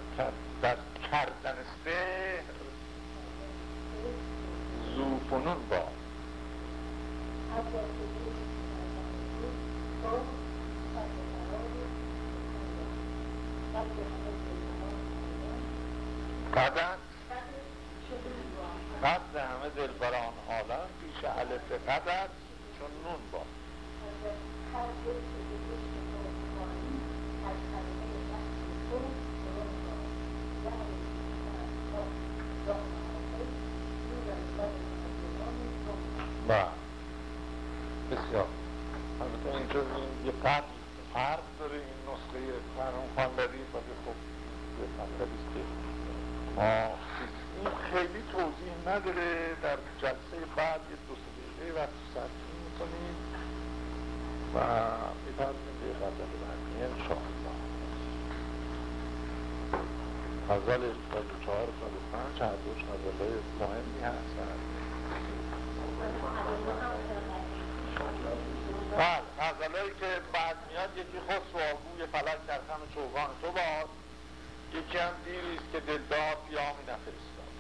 در کردن سحر زوفنون با. قدر قدر همه دلبران عالم پیش علف قدر چون نون با با بسیار. البته اینجا یه فرق داره این نسخه فرهان خانلری و خب یه مطلبی است که ما این خیلی توضیح نداره. در جلسه بعد یه دو سه دقیقه وقت سرچین می‌کنیم و میپردیم به غزل بعدی انشاءالله غزل سال چهار سال پنج هر دوش غزله مهمی هستن. بله غزلهایی که بعد میاد یکی خسرو آگوی فلک در خم چوگان تو باد. یکی هم دیریست که دلدار پیامی نفرستاد.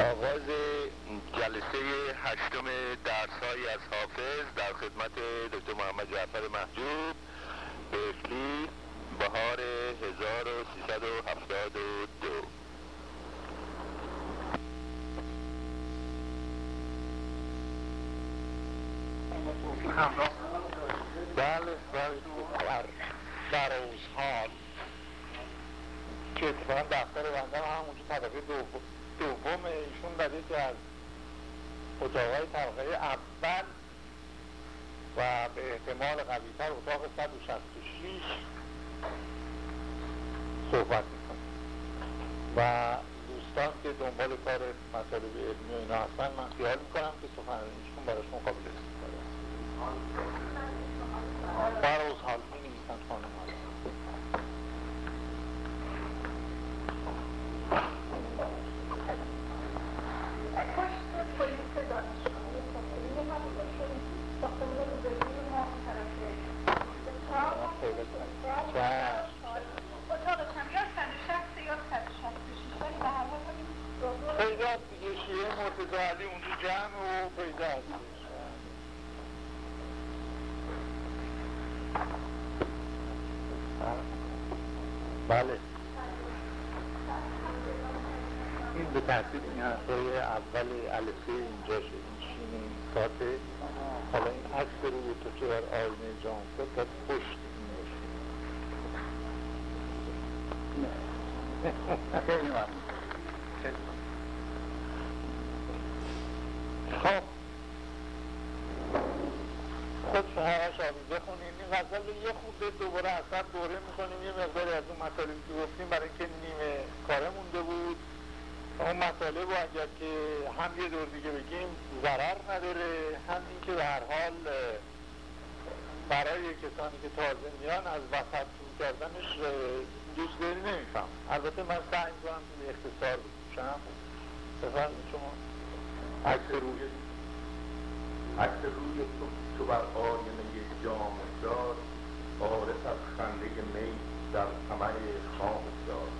آغاز جلسه هشتم درسهایی از حافظ در خدمت دکتر محمد جعفر محجوب. برکلی بهار 1372 همراه بله بله در سروزحال که اتفاقا دفتر همونجا طبقه دوم ایشون در یکی از اتاقهای طبقه اول و به احتمال قویتر اتاق 166 صحبت می‌کنه. و دوستان که دنبال کار مطالب علمی و اینا هستن من خیال می‌کنم که سخنرانیشون براشون قابل استفاده است. حال می نویسند خانم حالا پیدا هست دیگه شیعه مرتضی علی اونجا جمع و پیدا هستش بله این به ترتیب این حرفای اول الفه اینجاشه این شین این ساته حالا این عکس روی تو که بر آینه جان شد باید پشت این باشه خیلی ممنون خب خود همش آبی رو یه خورده دوباره اصلا دوره می‌کنیم. یه مقداری از اون مطالبی که گفتیم برای که نیمه کاره مونده بود. اون مطالب رو اگر که هم یه دور دیگه بگیم ضرر نداره هم این که به هر حال برای کسانی که تازه میان از وسط شروع کردنش دوست داری نمیفهم. البته من سعی می‌کنم به اختصار بکنم بفرمایید شما. عکس روی عکس روی تو, تو بر آینه جام. افتاد عارف از خنده می در طمع خام افتاد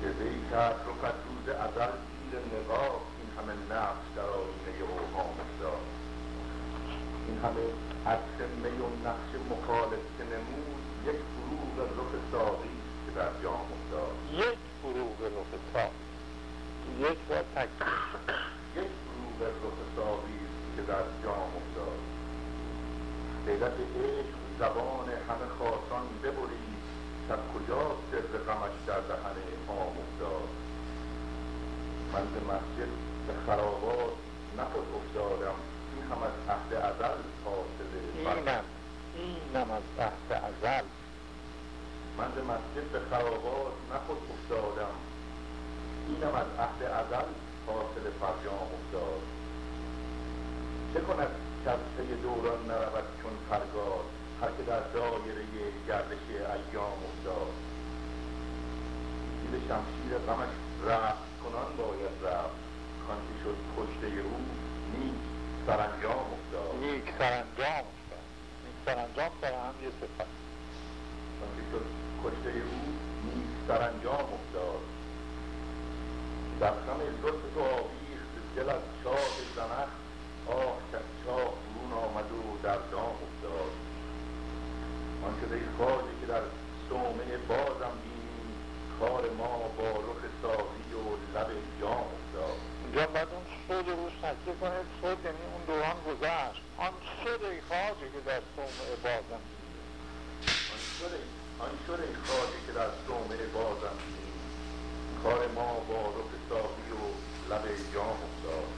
که وی کرد رخت روز ازل تیر نقاب این همه نقش در آینه اوهام افتاد این همه عکس می و نقش مخالف زبان همه خاصان ببرید. در کجا سر غمش در دهن عام افتاد من به مسجد به خرابات نخود افتادم. این هم از عهد ازل حاصل اینم. اینم از عهد ازل. من به مسجد به خرابات نخود افتادم. اینم از عهد ازل حاصل فرجام افتاد. چه کند که دوران نرود چون فرگاد؟ هر که در دایره گردش ایام افتاد. زیر شمشیر غمش رفت کنان باید رفت. کان که شد کشته او نیک سرانجام افتاد. نیک سرانجام افتاد. نیک سرانجام سر هم یه صفت. کان که شد کشته او نیک سرانجام افتاد. در خم لطف تو آویخت دل از چاه زنخ آه که از چاه برون آمد و در دام افتاد آن شده ای خواجه که در صومعه بازم بینی کار ما با رخ ساقی و لب جام افتاد اینجا باید صد روش تکیه کنید صد یعنی اون دوران گذشت. آن شد ای خواجه که در صومعه بازم آن شده ای خواجه که در صومعه بازم کار ما با رخ ساقی و لب جام افتاد.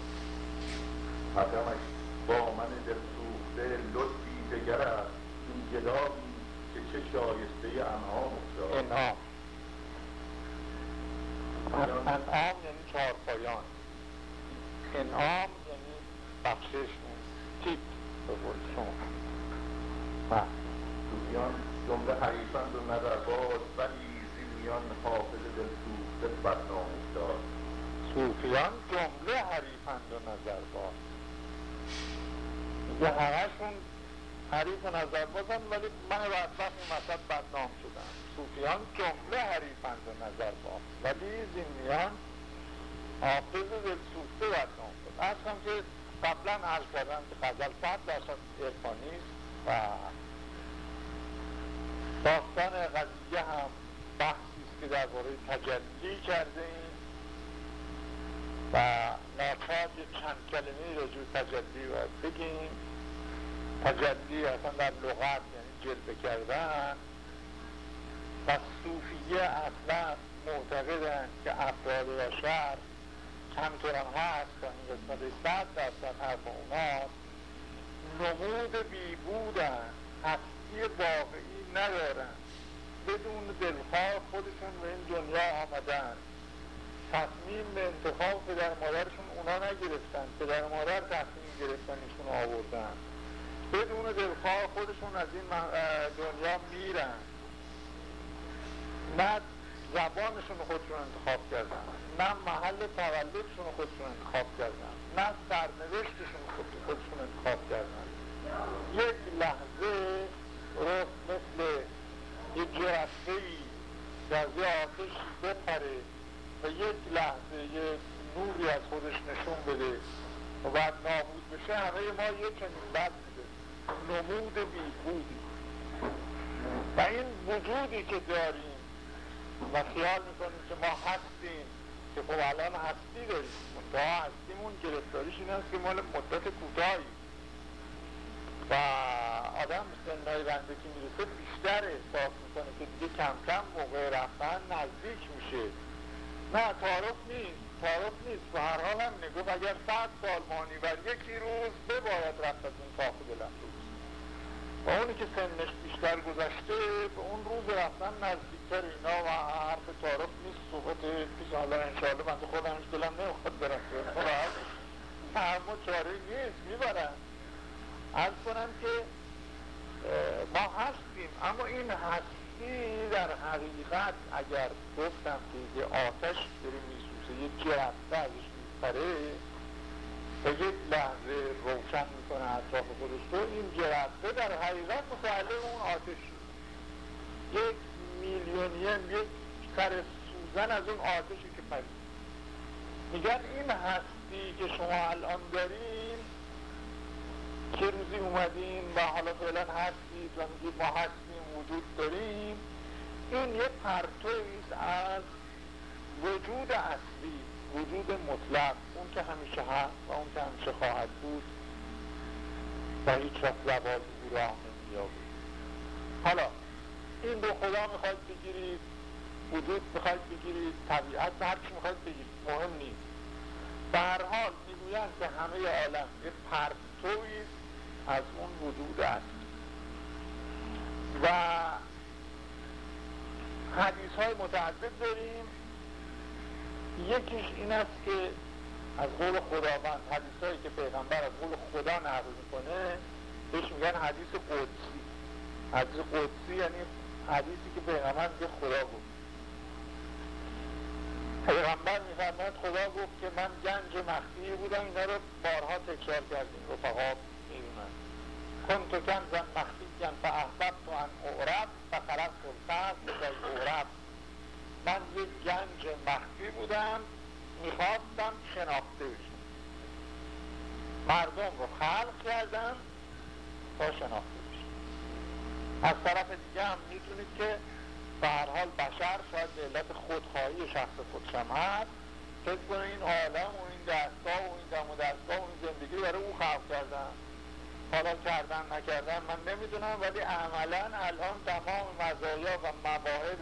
حکمش با من دل سوخته لطفی دگر است. این گدایی که چه شایسته انعام افتاد. انعام. انعام یعنی چهار پایان انعام یعنی بخشش تیپ به قول شما بله. صوفیان جمله حریفند و نظر باز ولی زیمیان حافظ دل سوخته افتاد صوفیان جمله حریفند و نظر باز میگه همهشون حریف و نظر بازن ولی من بدبخت این وسط بدنام شدم صوفیان جمله حریفند و نظر باز ولی زیمیان حافظ دل سوخته بدنام شد. از هم که قبلا عرض کردم که غزل صد درصد ارفانی است و داستان قضیه هم بحثی است که درباره تجلی کرده ایم و ناچار یک چند کلمه راجع تجلی باید بگیم. تجلی اصلا در لغت یعنی جلوه کردن. و صوفیه اصلا معتقدن که افراد بشر همطور هم هست تا این قسمت صد درصد حرف اوناست نمود بی بودن هستی واقعی ندارن. بدون دلخواه خودشون به این دنیا آمدن. تصمیم به انتخاب پدر مادرشون اونا نگرفتن. پدر مادر تصمیم گرفتن ایشون آوردن. بدون دلخواه خودشون از این دنیا میرن. نه زبانشون خودشون انتخاب کردن. نه محل تولدشون خودشون انتخاب کردن نه سرنوشتشون خودشون انتخاب کردن یک لحظه رفت مثل یک جرسته ای از یه آتش بپره و یک لحظه یه نوری از خودش نشون بده و بعد نابود بشه همه ما یک چنین بد میده نمود بیبودی و این وجودی که داریم و خیال می‌کنیم که ما هستیم. که خب الان هستی داریم منتها هستیمون گرفتاریش این است که مال مدت کوتاهی. و آدم سنهای بنده که می‌رسه بیشتر احساس می‌کنه که دیگه کم کم موقع رفتن نزدیک میشه. نه تعارف نیست. تعارف نیست. و هر حال هم نگفت اگر صد سال مانی و یکی روز بباید رفت از این کاخ دلم. روز و اونی که سنش بیشتر گذشته به اون روز رفتن نزدیکتر اینا و حرف تعارف نیست صحبت پیش حالا انشاءالله من خودم هیچ دلم نمی‌خواد برم. اما چاره نیست می‌برن از کنم که ما هستیم اما این هستی در حقیقت اگر گفتم که یه آتش داره میسوزه یه جرفته ازش میپره و یک لحظه روشن می‌کنه اطراف خودش. تو این جرفته در حقیقت متعلق اون آتش یک میلیونیم یک سر سوزن از اون آتشی که پرید. میگن این هستی که شما الان دارین که روزی اومدین و حالا فعلا هستید و میگید ما هستیم وجود داریم. این یه پرتویست از وجود اصلی وجود مطلق. اون که همیشه هست و اون که همیشه خواهد بود. و هیچ وقت زوال او راه حالا این رو خدا می‌خواید بگیرید وجود می‌خواید بگیرید طبیعت هر چی می‌خواید بگیرید مهم نیست. به هر حال که همه عالم یه پرتویست از اون وجود است. و حدیث های متعدد داریم. یکیش این است که از قول خداوند حدیث هایی که پیغمبر از قول خدا نقل می‌کنه بهش میگن حدیث قدسی. حدیث قدسی یعنی حدیثی که پیغمبر میگه خدا گفت. پیغمبر میفرماید خدا گفت که من گنج مخفی بودم اینا رو بارها تکرار کردیم. رفقا می‌دونن. کن تو کنزن مخفی کن فاحبب تو ان اعرب فخرق فرصت بزای اعرب من یک گنج مخفی بودم می‌خواستم شناخته بشم. مردم رو خلق کردم تا شناخته از طرف دیگه هم می‌تونید که به هر حال بشر شاید به علت خودخواهی شخص خودشم هست فکر کنه این عالم و این دستگاه و این دم و دستگاه و این زندگی برای او خلق کردن. حالا کردن نکردن من نمی‌دونم ولی عملا الان تمام مزایا و مواهب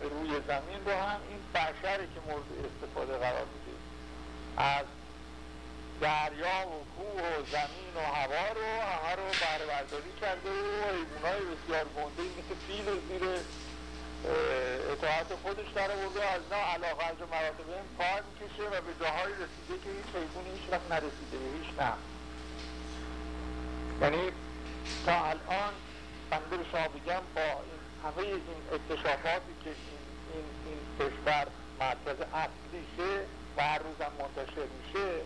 روی زمین رو هم این بشری که مورد استفاده قرار میده. از دریا و کوه و زمین و هوا رو همه رو برداری کرده و حیوانای بسیار گنده مثل فیل زیر اطاعت خودش در برده از اینا علاقه از مراتب این کار می‌کشه و به جاهای رسیده که هیچ حیوانی هیچ وقت نرسیده به هیچ نه. یعنی تا الان بنده به شما بگم با این همه این اکتشافاتی که این, این, این کشور مرکز اصلیشه و هر روزم منتشر میشه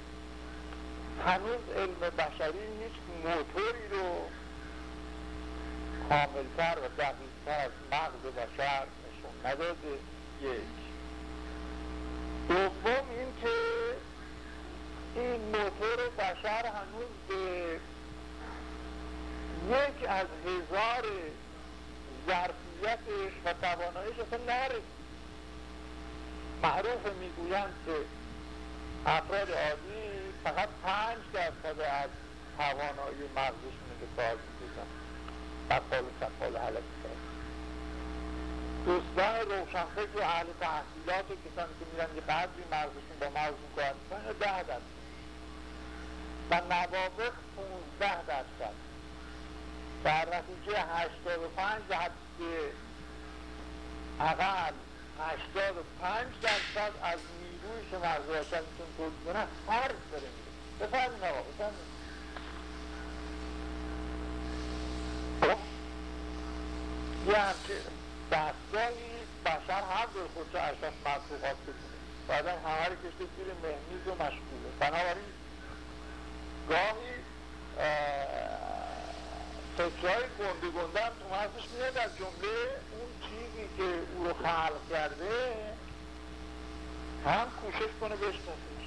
هنوز علم بشری هیچ موتوری رو کاملتر و دقیقتر از مغز بشر نشون نداده. یک. دوم این که این موتور بشر هنوز به یک از هزار ظرفیتش و تواناییش اصلا نرسید. معروف می‌گویند که افراد عادی فقط پنج درصد از توانایی مغزشون به کار می‌کشن بقال سقال حلقی کار دوستان روشنفکر و اهل تحصیلات و کسانی که میرن یه قدری مغزشون با مغزشون کار می‌کنن ده درصد. و نوابق پونزده درصد. در نتیجه هشتاد و پنج حد اقل هشتاد و پنج درصد از نیروی که مغز باشن میتون تولید کنن فرض داره میره بفرمین آقا بفرمین خب یه همچه دستگاهی بشر هم به خودشو اشرف مخلوقات بکنه بعد هم همه رو کشته زیر مهمیز و مشغوله. بنابراین گاهی فکرهای گنده گنده هم تو مغزش میاد از جمله اون چیزی که او رو خلق کرده هم کوشش کنه بشناسش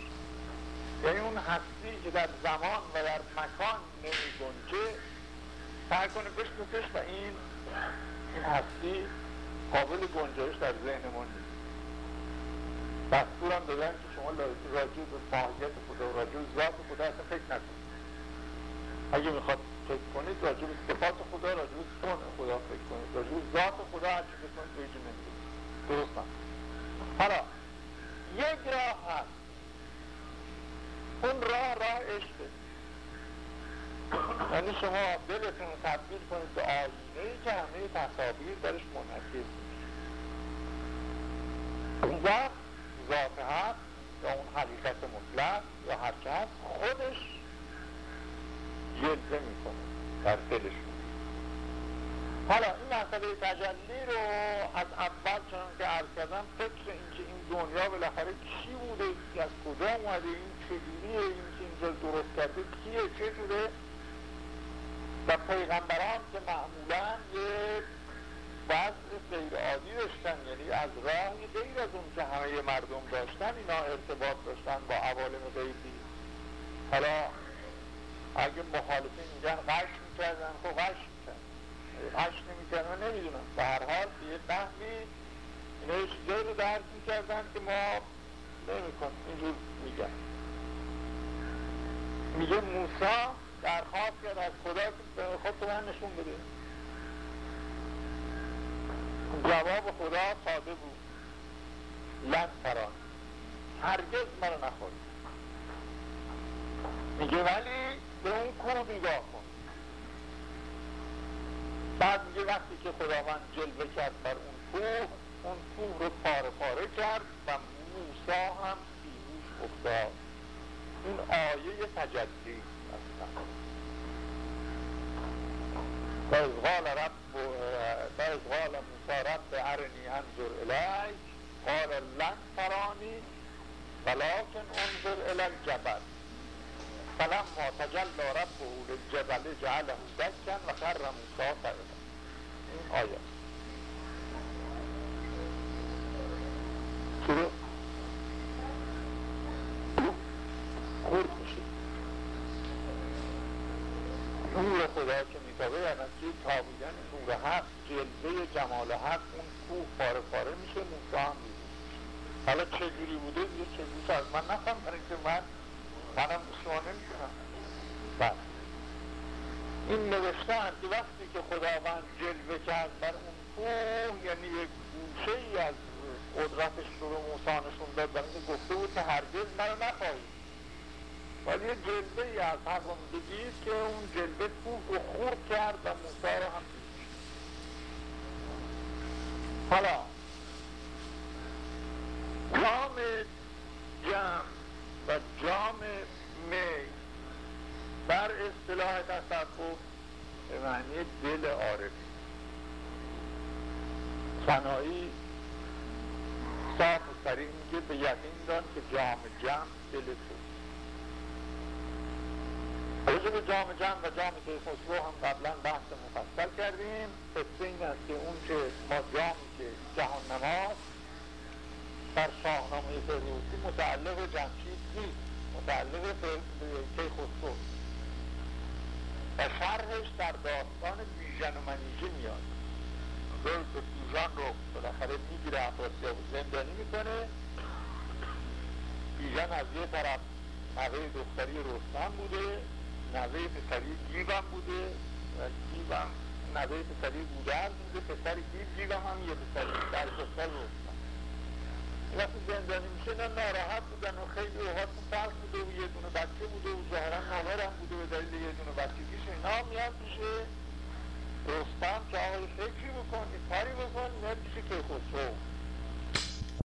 یعنی اون هستی که در زمان و در مکان نمی گنجه سعی کنه بشناسش و این این هستی قابل گنجایش در ذهن ما نیست. دستورم دادن که شما راجع به ماهیت خدا و راجع به ذات خدا اصلا فکر نکنید. اگه می‌خواد فکر کنید راجع به صفات خدا راجع به سن خدا فکر کنید. راجع به ذات خدا هر چی فکر کنید به درست هم. حالا یک راه هست. اون راه راه عشقه یعنی شما دلتون تبدیل کنید به آینه که همه تصاویر درش منعکس اون وقت ذات حق یا اون حقیقت مطلق یا هر هست خودش جلوه می‌کنه در دلشون حالا این مسئله تجلی رو از اول چنان که عرض کردم فکر اینکه این دنیا بالاخره کی بوده؟ از کجا اومده؟ این چجوریه؟ این که اینجا درست کرده کیه؟ چجوره؟ و پیغمبران که معمولا یه وضع غیر عادی داشتن یعنی از راه غیر از اون که همه مردم داشتن اینا ارتباط داشتن با عوالم غیبی. حالا اگه مخالفین میگن غش می‌کردن خب غش می‌کردن. غش نمی‌کردن نمی‌دونم. به هر حال یه اینا یه چیزایی رو درک می‌کردن که ما نمیکن اینجور میگن میگه موسا درخواست کرد از خدا خود تو من نشون بده. جواب خدا ساده بود. لن فران هرگز منو نخورید میگه ولی به اون کوه نگاه کن. بعد میگه وقتی که خداوند جلوه کرد بر اون کوه اون کوه رو پاره پاره کرد و موسا هم بیهوش افتاد این آیه تجدی فاذ قال رب فاذ قال موسی رب ارنی انظر الیک. قال لن ترانی ولكن انظر الى الجبل. فلما تجلى ربه للجبل جعله دكا وخر موسی صعدا این آیه شروع خورد میشه نور خدا که میتابه یعنی که تابیدن نور حق جلوه جمال حق اون کوه پاره پاره میشه موسی هم حالا چجوری بوده؟ یه چجوری از من نخوام برای که من منم شما نمی‌تونم بله. این نوشتن که وقتی که خداوند جلوه کرد بر اون کوه یعنی یک گوشه ای از قدرتش رو به موسی نشون داد برای اینکه گفته بود که هرگز منو نخواهید ولی یه جلوه ای از حق رو دید که اون جلوه کوه رو خورد کرد و موسی رو هم حالا جام جمع و جام می بر اصطلاح تصوف به معنی دل عارف سنایی صاف سریع میگه به یقین دان که جام جمع دل تو. به جام جمع و جام که خسرو هم قبلا بحث مفصل کردیم. قصه این است که اون که ما جامی که جهان نماست در شاهنامه فردوسی متعلق جمشید نیست متعلق به کیخسرو و شرحش در داستان بیژن و منیژه میاد. بیژن رو بالاخره می‌گیره افراسیاب زندانی می‌کنه. بیژن از یه طرف نوه دختری رستم بوده نوه پسری گیوم بوده و گیوم نوه پسری بودرز بوده پسر گیو گیوم هم یه پسری در دختر رستم. وقتی زندانی میشه نه ناراحت بودن و خیلی اوقات فرق بوده و یه دونه بچه بوده و ظاهرا ناهر هم بوده به دلیل یه دونه بچگیش اینا میاد میشه. رستم که آقای فکری بکن کاری بکن نمیشه که خسرو